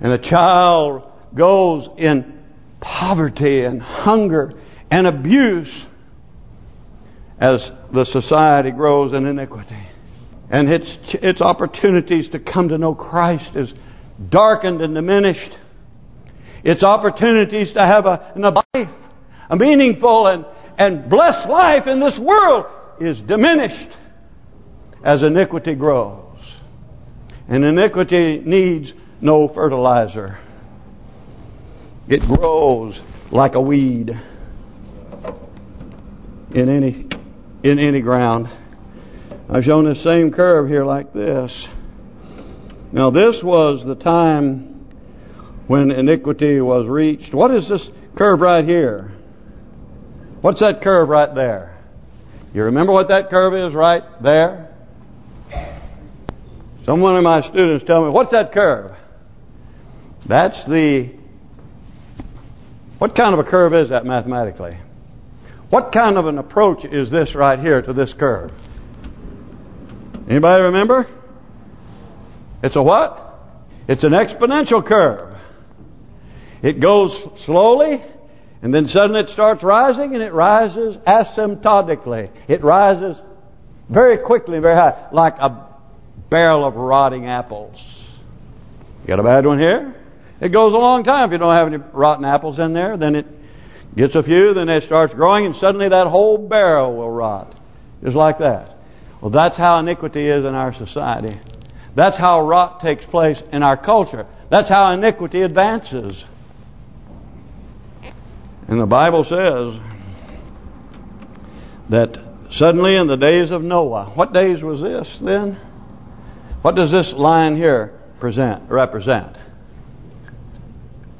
And a child goes in poverty and hunger and abuse as the society grows in iniquity. And its its opportunities to come to know Christ is darkened and diminished. Its opportunities to have a, a life, a meaningful and, and blessed life in this world is diminished as iniquity grows. And iniquity needs no fertilizer. It grows like a weed in any in any ground. I've shown this same curve here like this. Now this was the time when iniquity was reached. What is this curve right here? What's that curve right there? You remember what that curve is right there? Some one of my students tell me, what's that curve? That's the... What kind of a curve is that mathematically? What kind of an approach is this right here to this curve? Anybody remember? It's a what? It's an exponential curve. It goes slowly, and then suddenly it starts rising, and it rises asymptotically. It rises very quickly, very high, like a barrel of rotting apples. You got a bad one here? It goes a long time if you don't have any rotten apples in there. Then it gets a few, then it starts growing, and suddenly that whole barrel will rot. Just like that. Well, that's how iniquity is in our society. That's how rot takes place in our culture. That's how iniquity advances. And the Bible says that suddenly in the days of Noah, what days was this then? What does this line here present represent?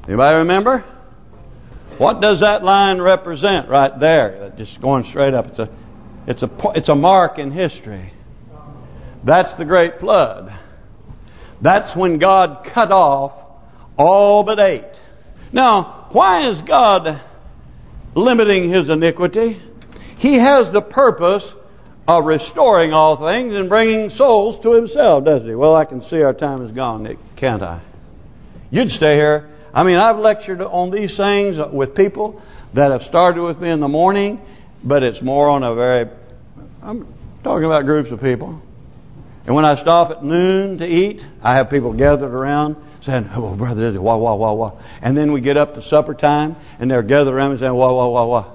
Anybody remember? What does that line represent right there? Just going straight up. It's a it's a it's a mark in history. That's the great flood. That's when God cut off all but eight. Now, why is God limiting his iniquity? He has the purpose of restoring all things and bringing souls to himself, does he? Well, I can see our time is gone, Nick, can't I? You'd stay here. I mean, I've lectured on these things with people that have started with me in the morning, but it's more on a very... I'm talking about groups of people. And when I stop at noon to eat, I have people gathered around saying, oh, brother, this is wah, wah, wah, wah. And then we get up to supper time, and they're gathered around and saying, wah, wah, wah, wah.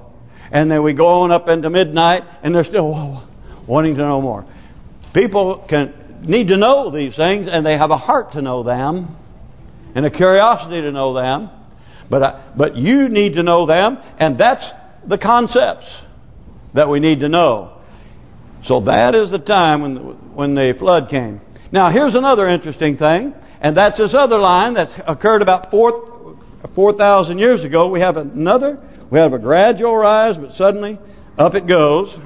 And then we go on up into midnight, and they're still wah, wah wanting to know more. People can need to know these things, and they have a heart to know them, and a curiosity to know them. But uh, but you need to know them, and that's the concepts that we need to know. So that is the time when when the flood came. Now here's another interesting thing, and that's this other line that's occurred about 4,000 years ago. We have another, we have a gradual rise, but suddenly up it goes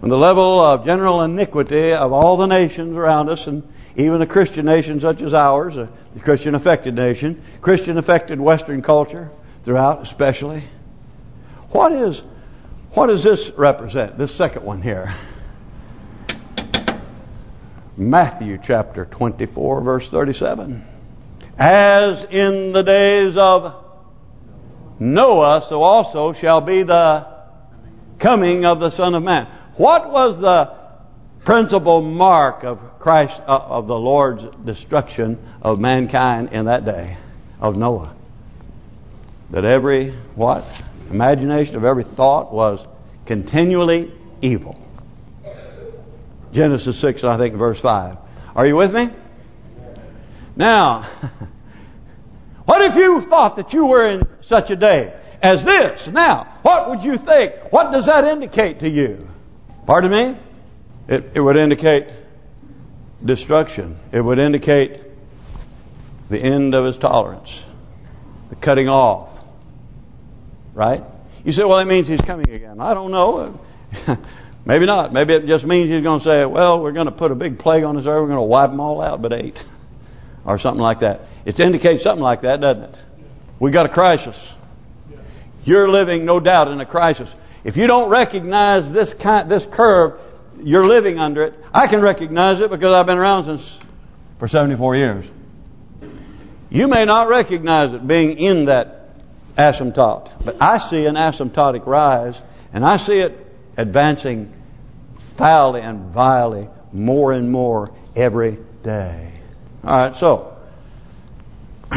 when the level of general iniquity of all the nations around us, and even a Christian nation such as ours, uh, a Christian-affected nation, Christian-affected Western culture throughout especially. What is what does this represent, this second one here? (laughs) Matthew chapter 24, verse 37. As in the days of Noah, so also shall be the coming of the Son of Man. What was the principal mark of Christ uh, of the Lord's destruction of mankind in that day of Noah. That every what imagination of every thought was continually evil. Genesis 6, I think, verse 5. Are you with me? Now, (laughs) what if you thought that you were in such a day as this? Now, what would you think? What does that indicate to you? Pardon me? It, it would indicate destruction. It would indicate the end of his tolerance. The cutting off. Right? You say, well, that means he's coming again. I don't know. (laughs) Maybe not. Maybe it just means he's going to say, well, we're going to put a big plague on this earth. We're going to wipe them all out but eight. Or something like that. It indicates something like that, doesn't it? We got a crisis. You're living, no doubt, in a crisis. If you don't recognize this kind, this curve, you're living under it. I can recognize it because I've been around since for 74 years. You may not recognize it being in that asymptote, but I see an asymptotic rise, and I see it advancing foully and vilely more and more every day. All right, so (clears throat)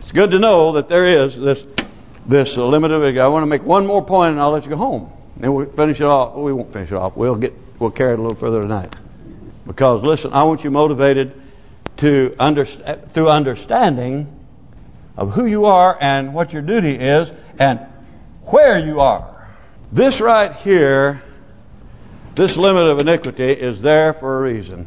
it's good to know that there is this this limit of I want to make one more point, and I'll let you go home. And we'll finish it off. We won't finish it off. We'll get we'll carry it a little further tonight. Because listen, I want you motivated to understand through understanding of who you are and what your duty is and where you are. This right here, this limit of iniquity is there for a reason.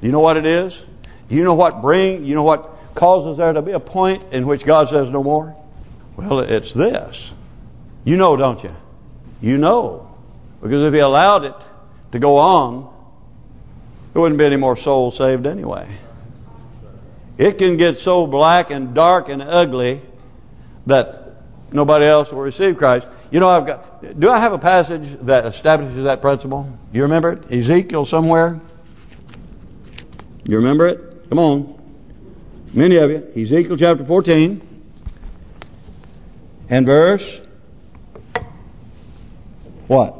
You know what it is? You know what bring? You know what causes there to be a point in which God says no more? Well, it's this. You know, don't you? You know. Because if He allowed it to go on, there wouldn't be any more souls saved anyway. It can get so black and dark and ugly that nobody else will receive Christ. You know, I've got. Do I have a passage that establishes that principle? You remember it? Ezekiel somewhere. You remember it? Come on. Many of you. Ezekiel chapter 14 and verse what?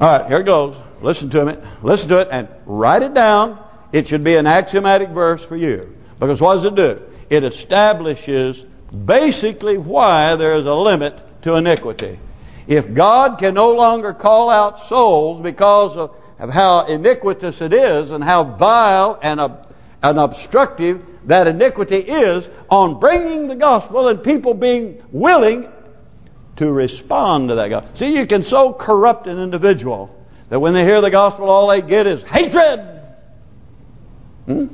All right, here it goes. Listen to it. Listen to it and write it down. It should be an axiomatic verse for you. Because what does it do? It establishes basically why there is a limit to iniquity. If God can no longer call out souls because of, of how iniquitous it is and how vile and, uh, and obstructive that iniquity is on bringing the gospel and people being willing to respond to that gospel. See, you can so corrupt an individual that when they hear the gospel, all they get is hatred. Hmm?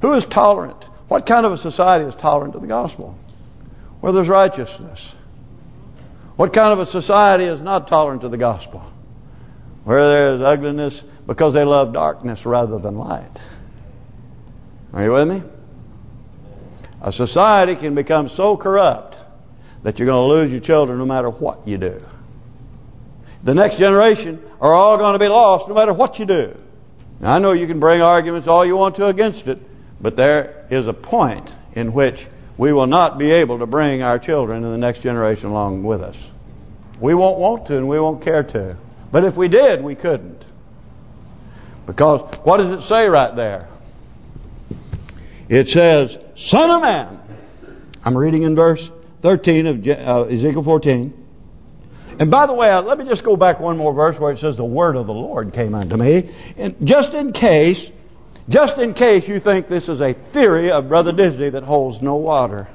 Who is tolerant? What kind of a society is tolerant to the gospel? Where there's righteousness. What kind of a society is not tolerant to the gospel? Where there is ugliness because they love darkness rather than light. Are you with me? A society can become so corrupt that you're going to lose your children no matter what you do. The next generation are all going to be lost no matter what you do. Now, I know you can bring arguments all you want to against it, but there is a point in which we will not be able to bring our children and the next generation along with us. We won't want to and we won't care to. But if we did, we couldn't. Because what does it say right there? It says, Son of man. I'm reading in verse 13 of uh, Ezekiel 14. And by the way, let me just go back one more verse where it says the word of the Lord came unto me. And just in case, just in case you think this is a theory of Brother Disney that holds no water.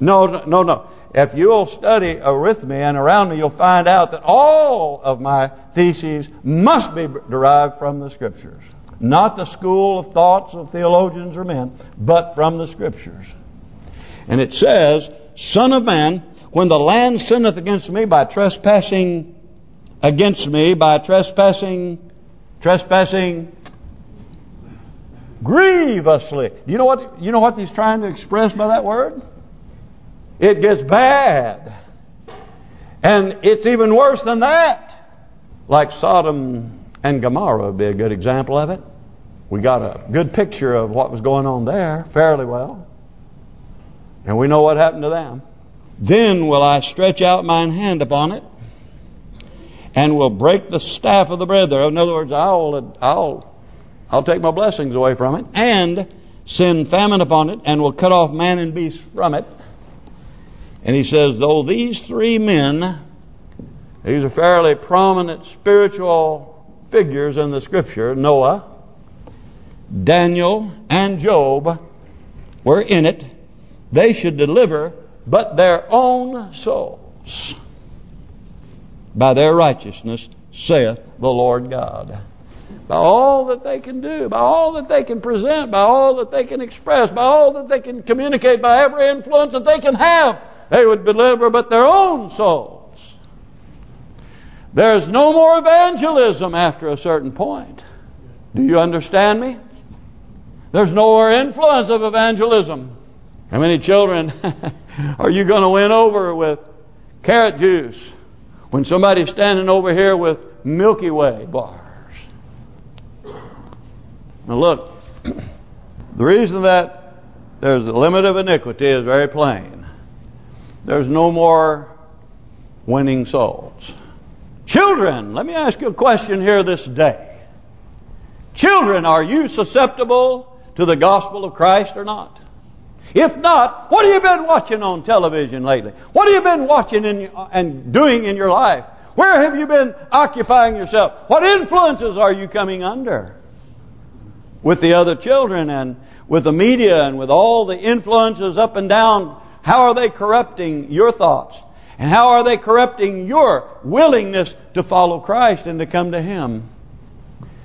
No, no, no. If you'll study me and around me, you'll find out that all of my theses must be derived from the Scriptures. Not the school of thoughts of theologians or men, but from the Scriptures. And it says, Son of man, when the land sinneth against me by trespassing against me, by trespassing, trespassing grievously. You know what? You know what he's trying to express by that word? It gets bad, and it's even worse than that. Like Sodom and Gomorrah would be a good example of it. We got a good picture of what was going on there fairly well. And we know what happened to them. Then will I stretch out mine hand upon it, and will break the staff of the bread there. In other words, I'll I'll I'll take my blessings away from it and send famine upon it and will cut off man and beast from it. And he says, though these three men, these are fairly prominent spiritual figures in the Scripture, Noah, Daniel, and Job, were in it, they should deliver but their own souls by their righteousness, saith the Lord God. By all that they can do, by all that they can present, by all that they can express, by all that they can communicate, by every influence that they can have, they would deliver but their own souls. There's no more evangelism after a certain point. Do you understand me? There's no more influence of evangelism. How many children (laughs) are you going to win over with carrot juice when somebody's standing over here with Milky Way bars? Now look, the reason that there's a limit of iniquity is very plain. There's no more winning souls. Children, let me ask you a question here this day. Children, are you susceptible to the gospel of Christ or not? If not, what have you been watching on television lately? What have you been watching in, and doing in your life? Where have you been occupying yourself? What influences are you coming under? With the other children and with the media and with all the influences up and down, how are they corrupting your thoughts? And how are they corrupting your willingness to follow Christ and to come to Him?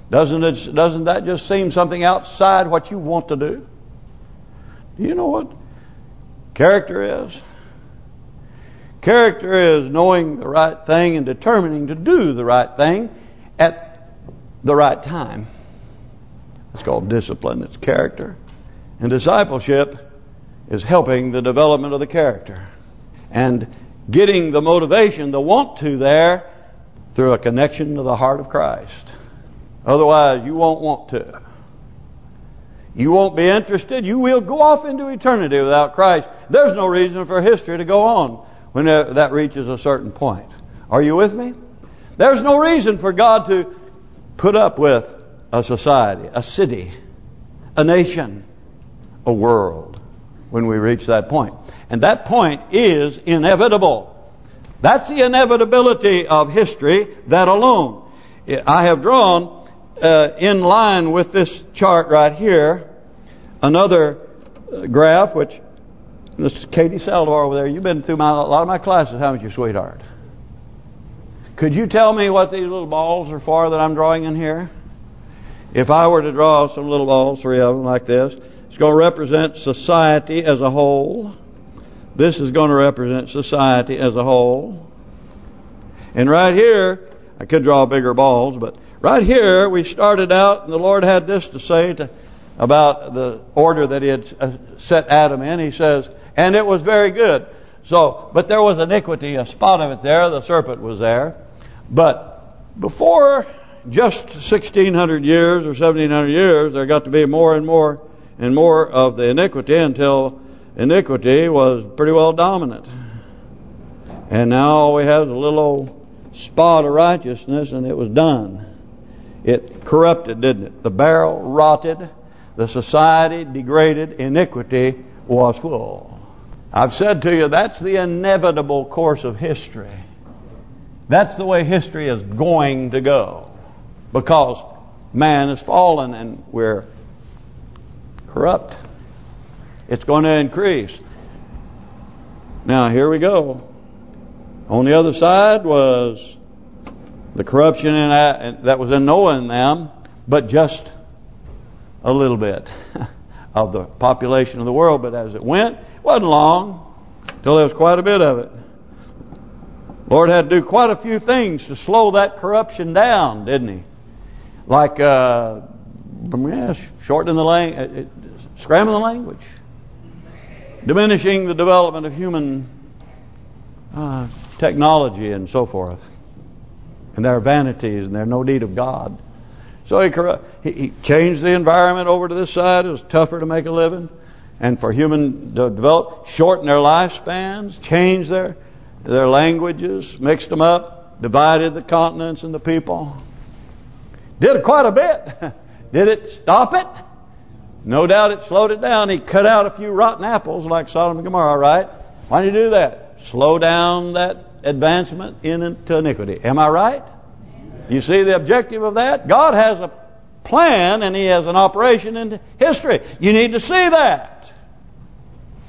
Doesn't it? Doesn't that just seem something outside what you want to do? Do you know what character is? Character is knowing the right thing and determining to do the right thing at the right time. It's called discipline. It's character. And discipleship is helping the development of the character. And getting the motivation, the want to there, through a connection to the heart of Christ. Otherwise, you won't want to. You won't be interested. You will go off into eternity without Christ. There's no reason for history to go on when that reaches a certain point. Are you with me? There's no reason for God to put up with a society, a city, a nation, a world when we reach that point. And that point is inevitable. That's the inevitability of history, that alone. I have drawn uh, in line with this chart right here, another uh, graph, which this is Katie Saldivar over there. You've been through my, a lot of my classes, haven't you, sweetheart? Could you tell me what these little balls are for that I'm drawing in here? If I were to draw some little balls, three of them like this, it's going to represent society as a whole. This is going to represent society as a whole. And right here, I could draw bigger balls, but Right here, we started out, and the Lord had this to say to, about the order that He had uh, set Adam in. He says, and it was very good. So, but there was iniquity, a spot of it there. The serpent was there. But before just 1600 years or 1700 years, there got to be more and more and more of the iniquity until iniquity was pretty well dominant. And now all we have is a little old spot of righteousness, and it was done. It corrupted, didn't it? The barrel rotted. The society degraded. Iniquity was full. I've said to you, that's the inevitable course of history. That's the way history is going to go. Because man has fallen and we're corrupt. It's going to increase. Now, here we go. On the other side was the corruption in that, was in Noah and them, but just a little bit (laughs) of the population of the world. But as it went, it wasn't long until there was quite a bit of it. Lord had to do quite a few things to slow that corruption down, didn't He? Like uh, yeah, shortening the language, uh, scrambling the language, diminishing the development of human uh, technology and so forth and their vanities and their no need of God. So he, he, he changed the environment over to this side. It was tougher to make a living. And for human to develop, shorten their lifespans, change their their languages, mixed them up, divided the continents and the people. Did quite a bit. (laughs) Did it stop it? No doubt it slowed it down. He cut out a few rotten apples like Sodom and Gomorrah, right? Why did he do that? Slow down that advancement into iniquity. Am I right? You see the objective of that? God has a plan and He has an operation in history. You need to see that.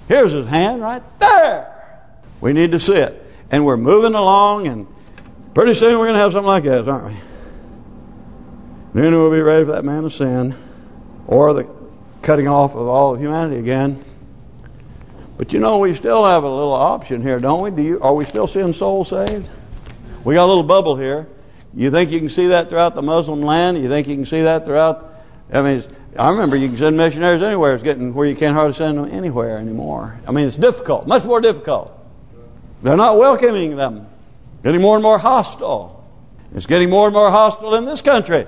Here's His hand right there. We need to see it. And we're moving along and pretty soon we're going to have something like this, aren't we? Then we'll be ready for that man of sin or the cutting off of all of humanity again. But you know, we still have a little option here, don't we? Do you? Are we still seeing souls saved? We got a little bubble here. You think you can see that throughout the Muslim land? You think you can see that throughout? I mean, I remember you can send missionaries anywhere. It's getting where you can't hardly send them anywhere anymore. I mean, it's difficult, much more difficult. They're not welcoming them. Getting more and more hostile. It's getting more and more hostile in this country.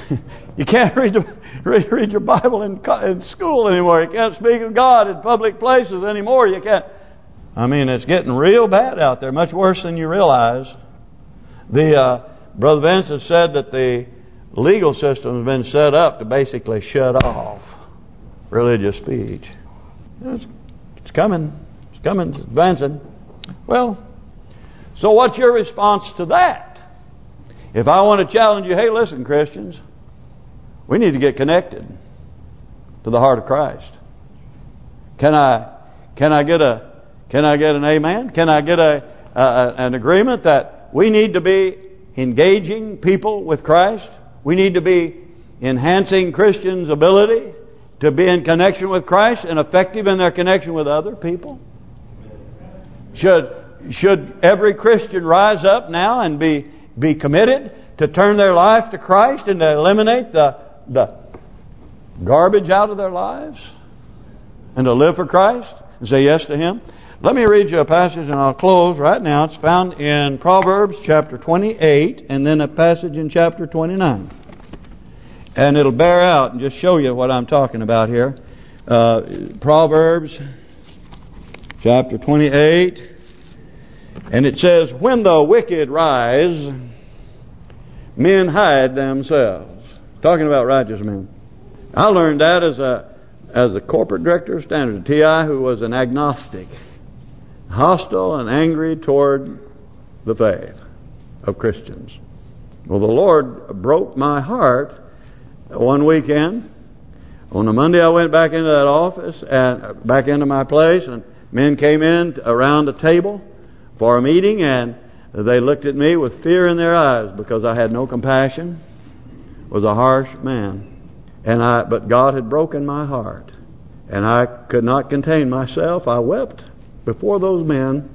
(laughs) you can't read read, read your Bible in, in school anymore. You can't speak of God in public places anymore. You can't. I mean, it's getting real bad out there, much worse than you realize. The uh, Brother Vince has said that the legal system has been set up to basically shut off religious speech. It's, it's coming. It's coming. It's advancing. Well, so what's your response to that? If I want to challenge you, hey, listen, Christians, we need to get connected to the heart of Christ. Can I can I get a can I get an amen? Can I get a, a an agreement that we need to be engaging people with Christ? We need to be enhancing Christians' ability to be in connection with Christ and effective in their connection with other people? Should should every Christian rise up now and be be committed to turn their life to Christ and to eliminate the the garbage out of their lives and to live for Christ and say yes to Him? Let me read you a passage and I'll close right now. It's found in Proverbs chapter 28 and then a passage in chapter 29. And it'll bear out and just show you what I'm talking about here. Uh, Proverbs chapter 28 and it says, When the wicked rise, men hide themselves. Talking about righteous men. I learned that as a as the corporate director of Standard TI, who was an agnostic, hostile and angry toward the faith of Christians. Well, the Lord broke my heart one weekend. On a Monday, I went back into that office and back into my place, and men came in around a table for a meeting, and they looked at me with fear in their eyes because I had no compassion, was a harsh man. And I, But God had broken my heart. And I could not contain myself. I wept before those men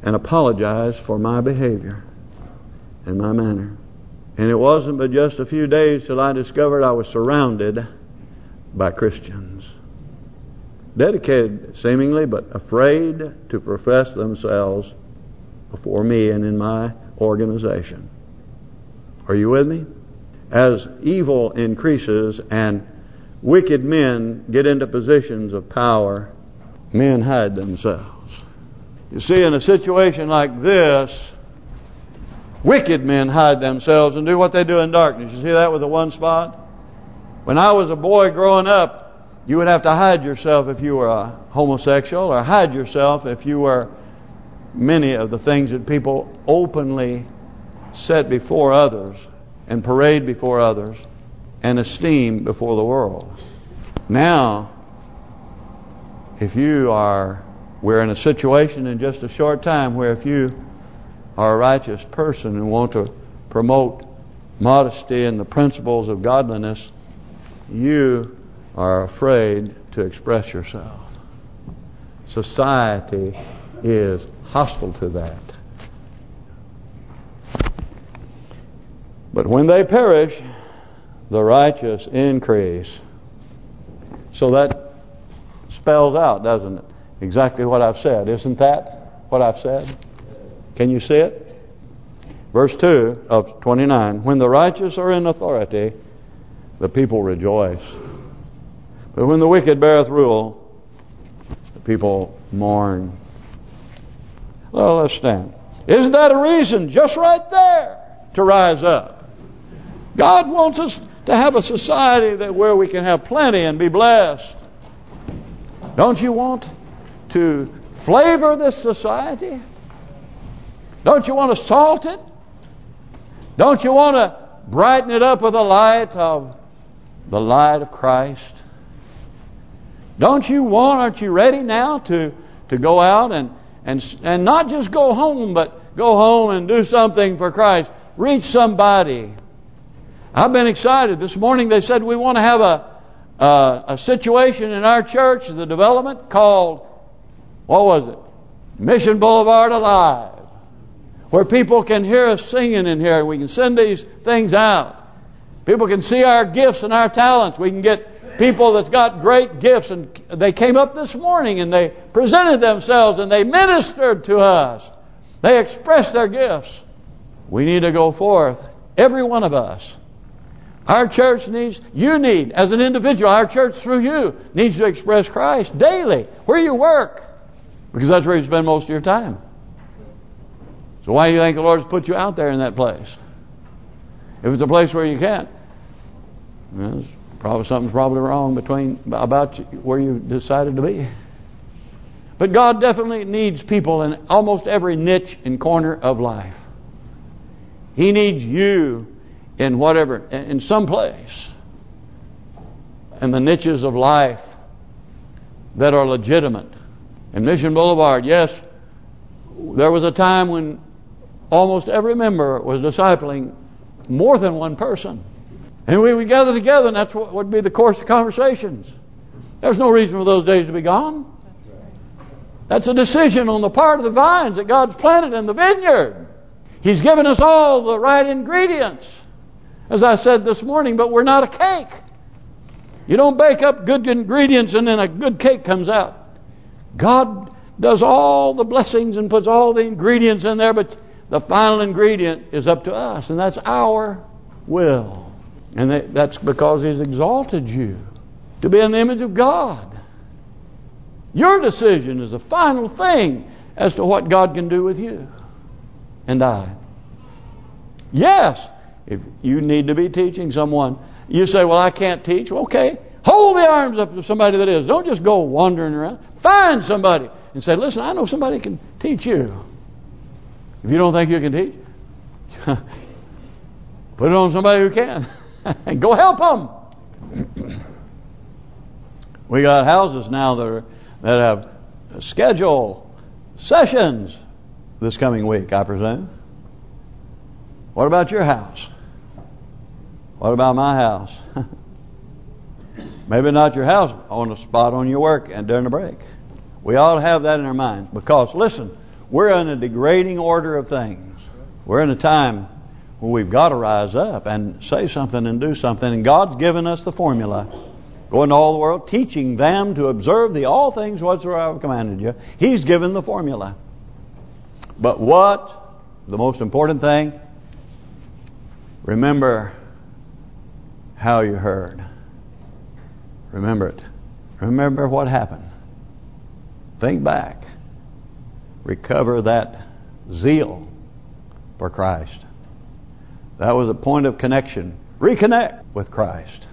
and apologized for my behavior and my manner. And it wasn't but just a few days till I discovered I was surrounded by Christians. Dedicated, seemingly, but afraid to profess themselves before me and in my organization. Are you with me? As evil increases and wicked men get into positions of power, men hide themselves. You see, in a situation like this, wicked men hide themselves and do what they do in darkness. You see that with the one spot? When I was a boy growing up, you would have to hide yourself if you were a homosexual or hide yourself if you were many of the things that people openly set before others and parade before others and esteem before the world. Now, if you are, we're in a situation in just a short time where if you are a righteous person and want to promote modesty and the principles of godliness, you are afraid to express yourself. Society is hostile to that. But when they perish, the righteous increase. So that spells out, doesn't it? Exactly what I've said. Isn't that what I've said? Can you see it? Verse 2 of 29. When the righteous are in authority, the people rejoice. But when the wicked beareth rule, the people mourn. Well, let's stand. Isn't that a reason just right there to rise up? God wants us to have a society that where we can have plenty and be blessed. Don't you want to flavor this society? Don't you want to salt it? Don't you want to brighten it up with the light of the light of Christ? Don't you want, aren't you ready now to to go out and and and not just go home, but go home and do something for Christ. Reach somebody. I've been excited. This morning they said we want to have a uh, a situation in our church, the development called, what was it? Mission Boulevard Alive. Where people can hear us singing in here. We can send these things out. People can see our gifts and our talents. We can get people that's got great gifts. And they came up this morning and they presented themselves and they ministered to us. They expressed their gifts. We need to go forth, every one of us, our church needs, you need, as an individual, our church through you needs to express Christ daily, where you work. Because that's where you spend most of your time. So why do you think the Lord's put you out there in that place? If it's a place where you can't, probably something's probably wrong between about where you decided to be. But God definitely needs people in almost every niche and corner of life. He needs you in whatever, in some place, in the niches of life that are legitimate. In Mission Boulevard, yes, there was a time when almost every member was discipling more than one person. And we would gather together, and that's what would be the course of conversations. There's no reason for those days to be gone. That's a decision on the part of the vines that God's planted in the vineyard. He's given us all the right ingredients as I said this morning, but we're not a cake. You don't bake up good ingredients and then a good cake comes out. God does all the blessings and puts all the ingredients in there, but the final ingredient is up to us, and that's our will. And that's because He's exalted you to be in the image of God. Your decision is the final thing as to what God can do with you and I. Yes, if you need to be teaching someone, you say, well, I can't teach. Okay, hold the arms up to somebody that is. Don't just go wandering around. Find somebody and say, listen, I know somebody can teach you. If you don't think you can teach, (laughs) put it on somebody who can. (laughs) and (laughs) go help them. (clears throat) we got houses now that are that have scheduled sessions this coming week, I presume. What about your house? What about my house? (laughs) Maybe not your house on a spot on your work and during the break. We ought to have that in our minds because, listen, we're in a degrading order of things. We're in a time where we've got to rise up and say something and do something. And God's given us the formula. Go into all the world, teaching them to observe the all things whatsoever I have commanded you. He's given the formula. But what, the most important thing, remember how you heard. Remember it. Remember what happened. Think back. Recover that zeal for Christ. That was a point of connection. Reconnect with Christ.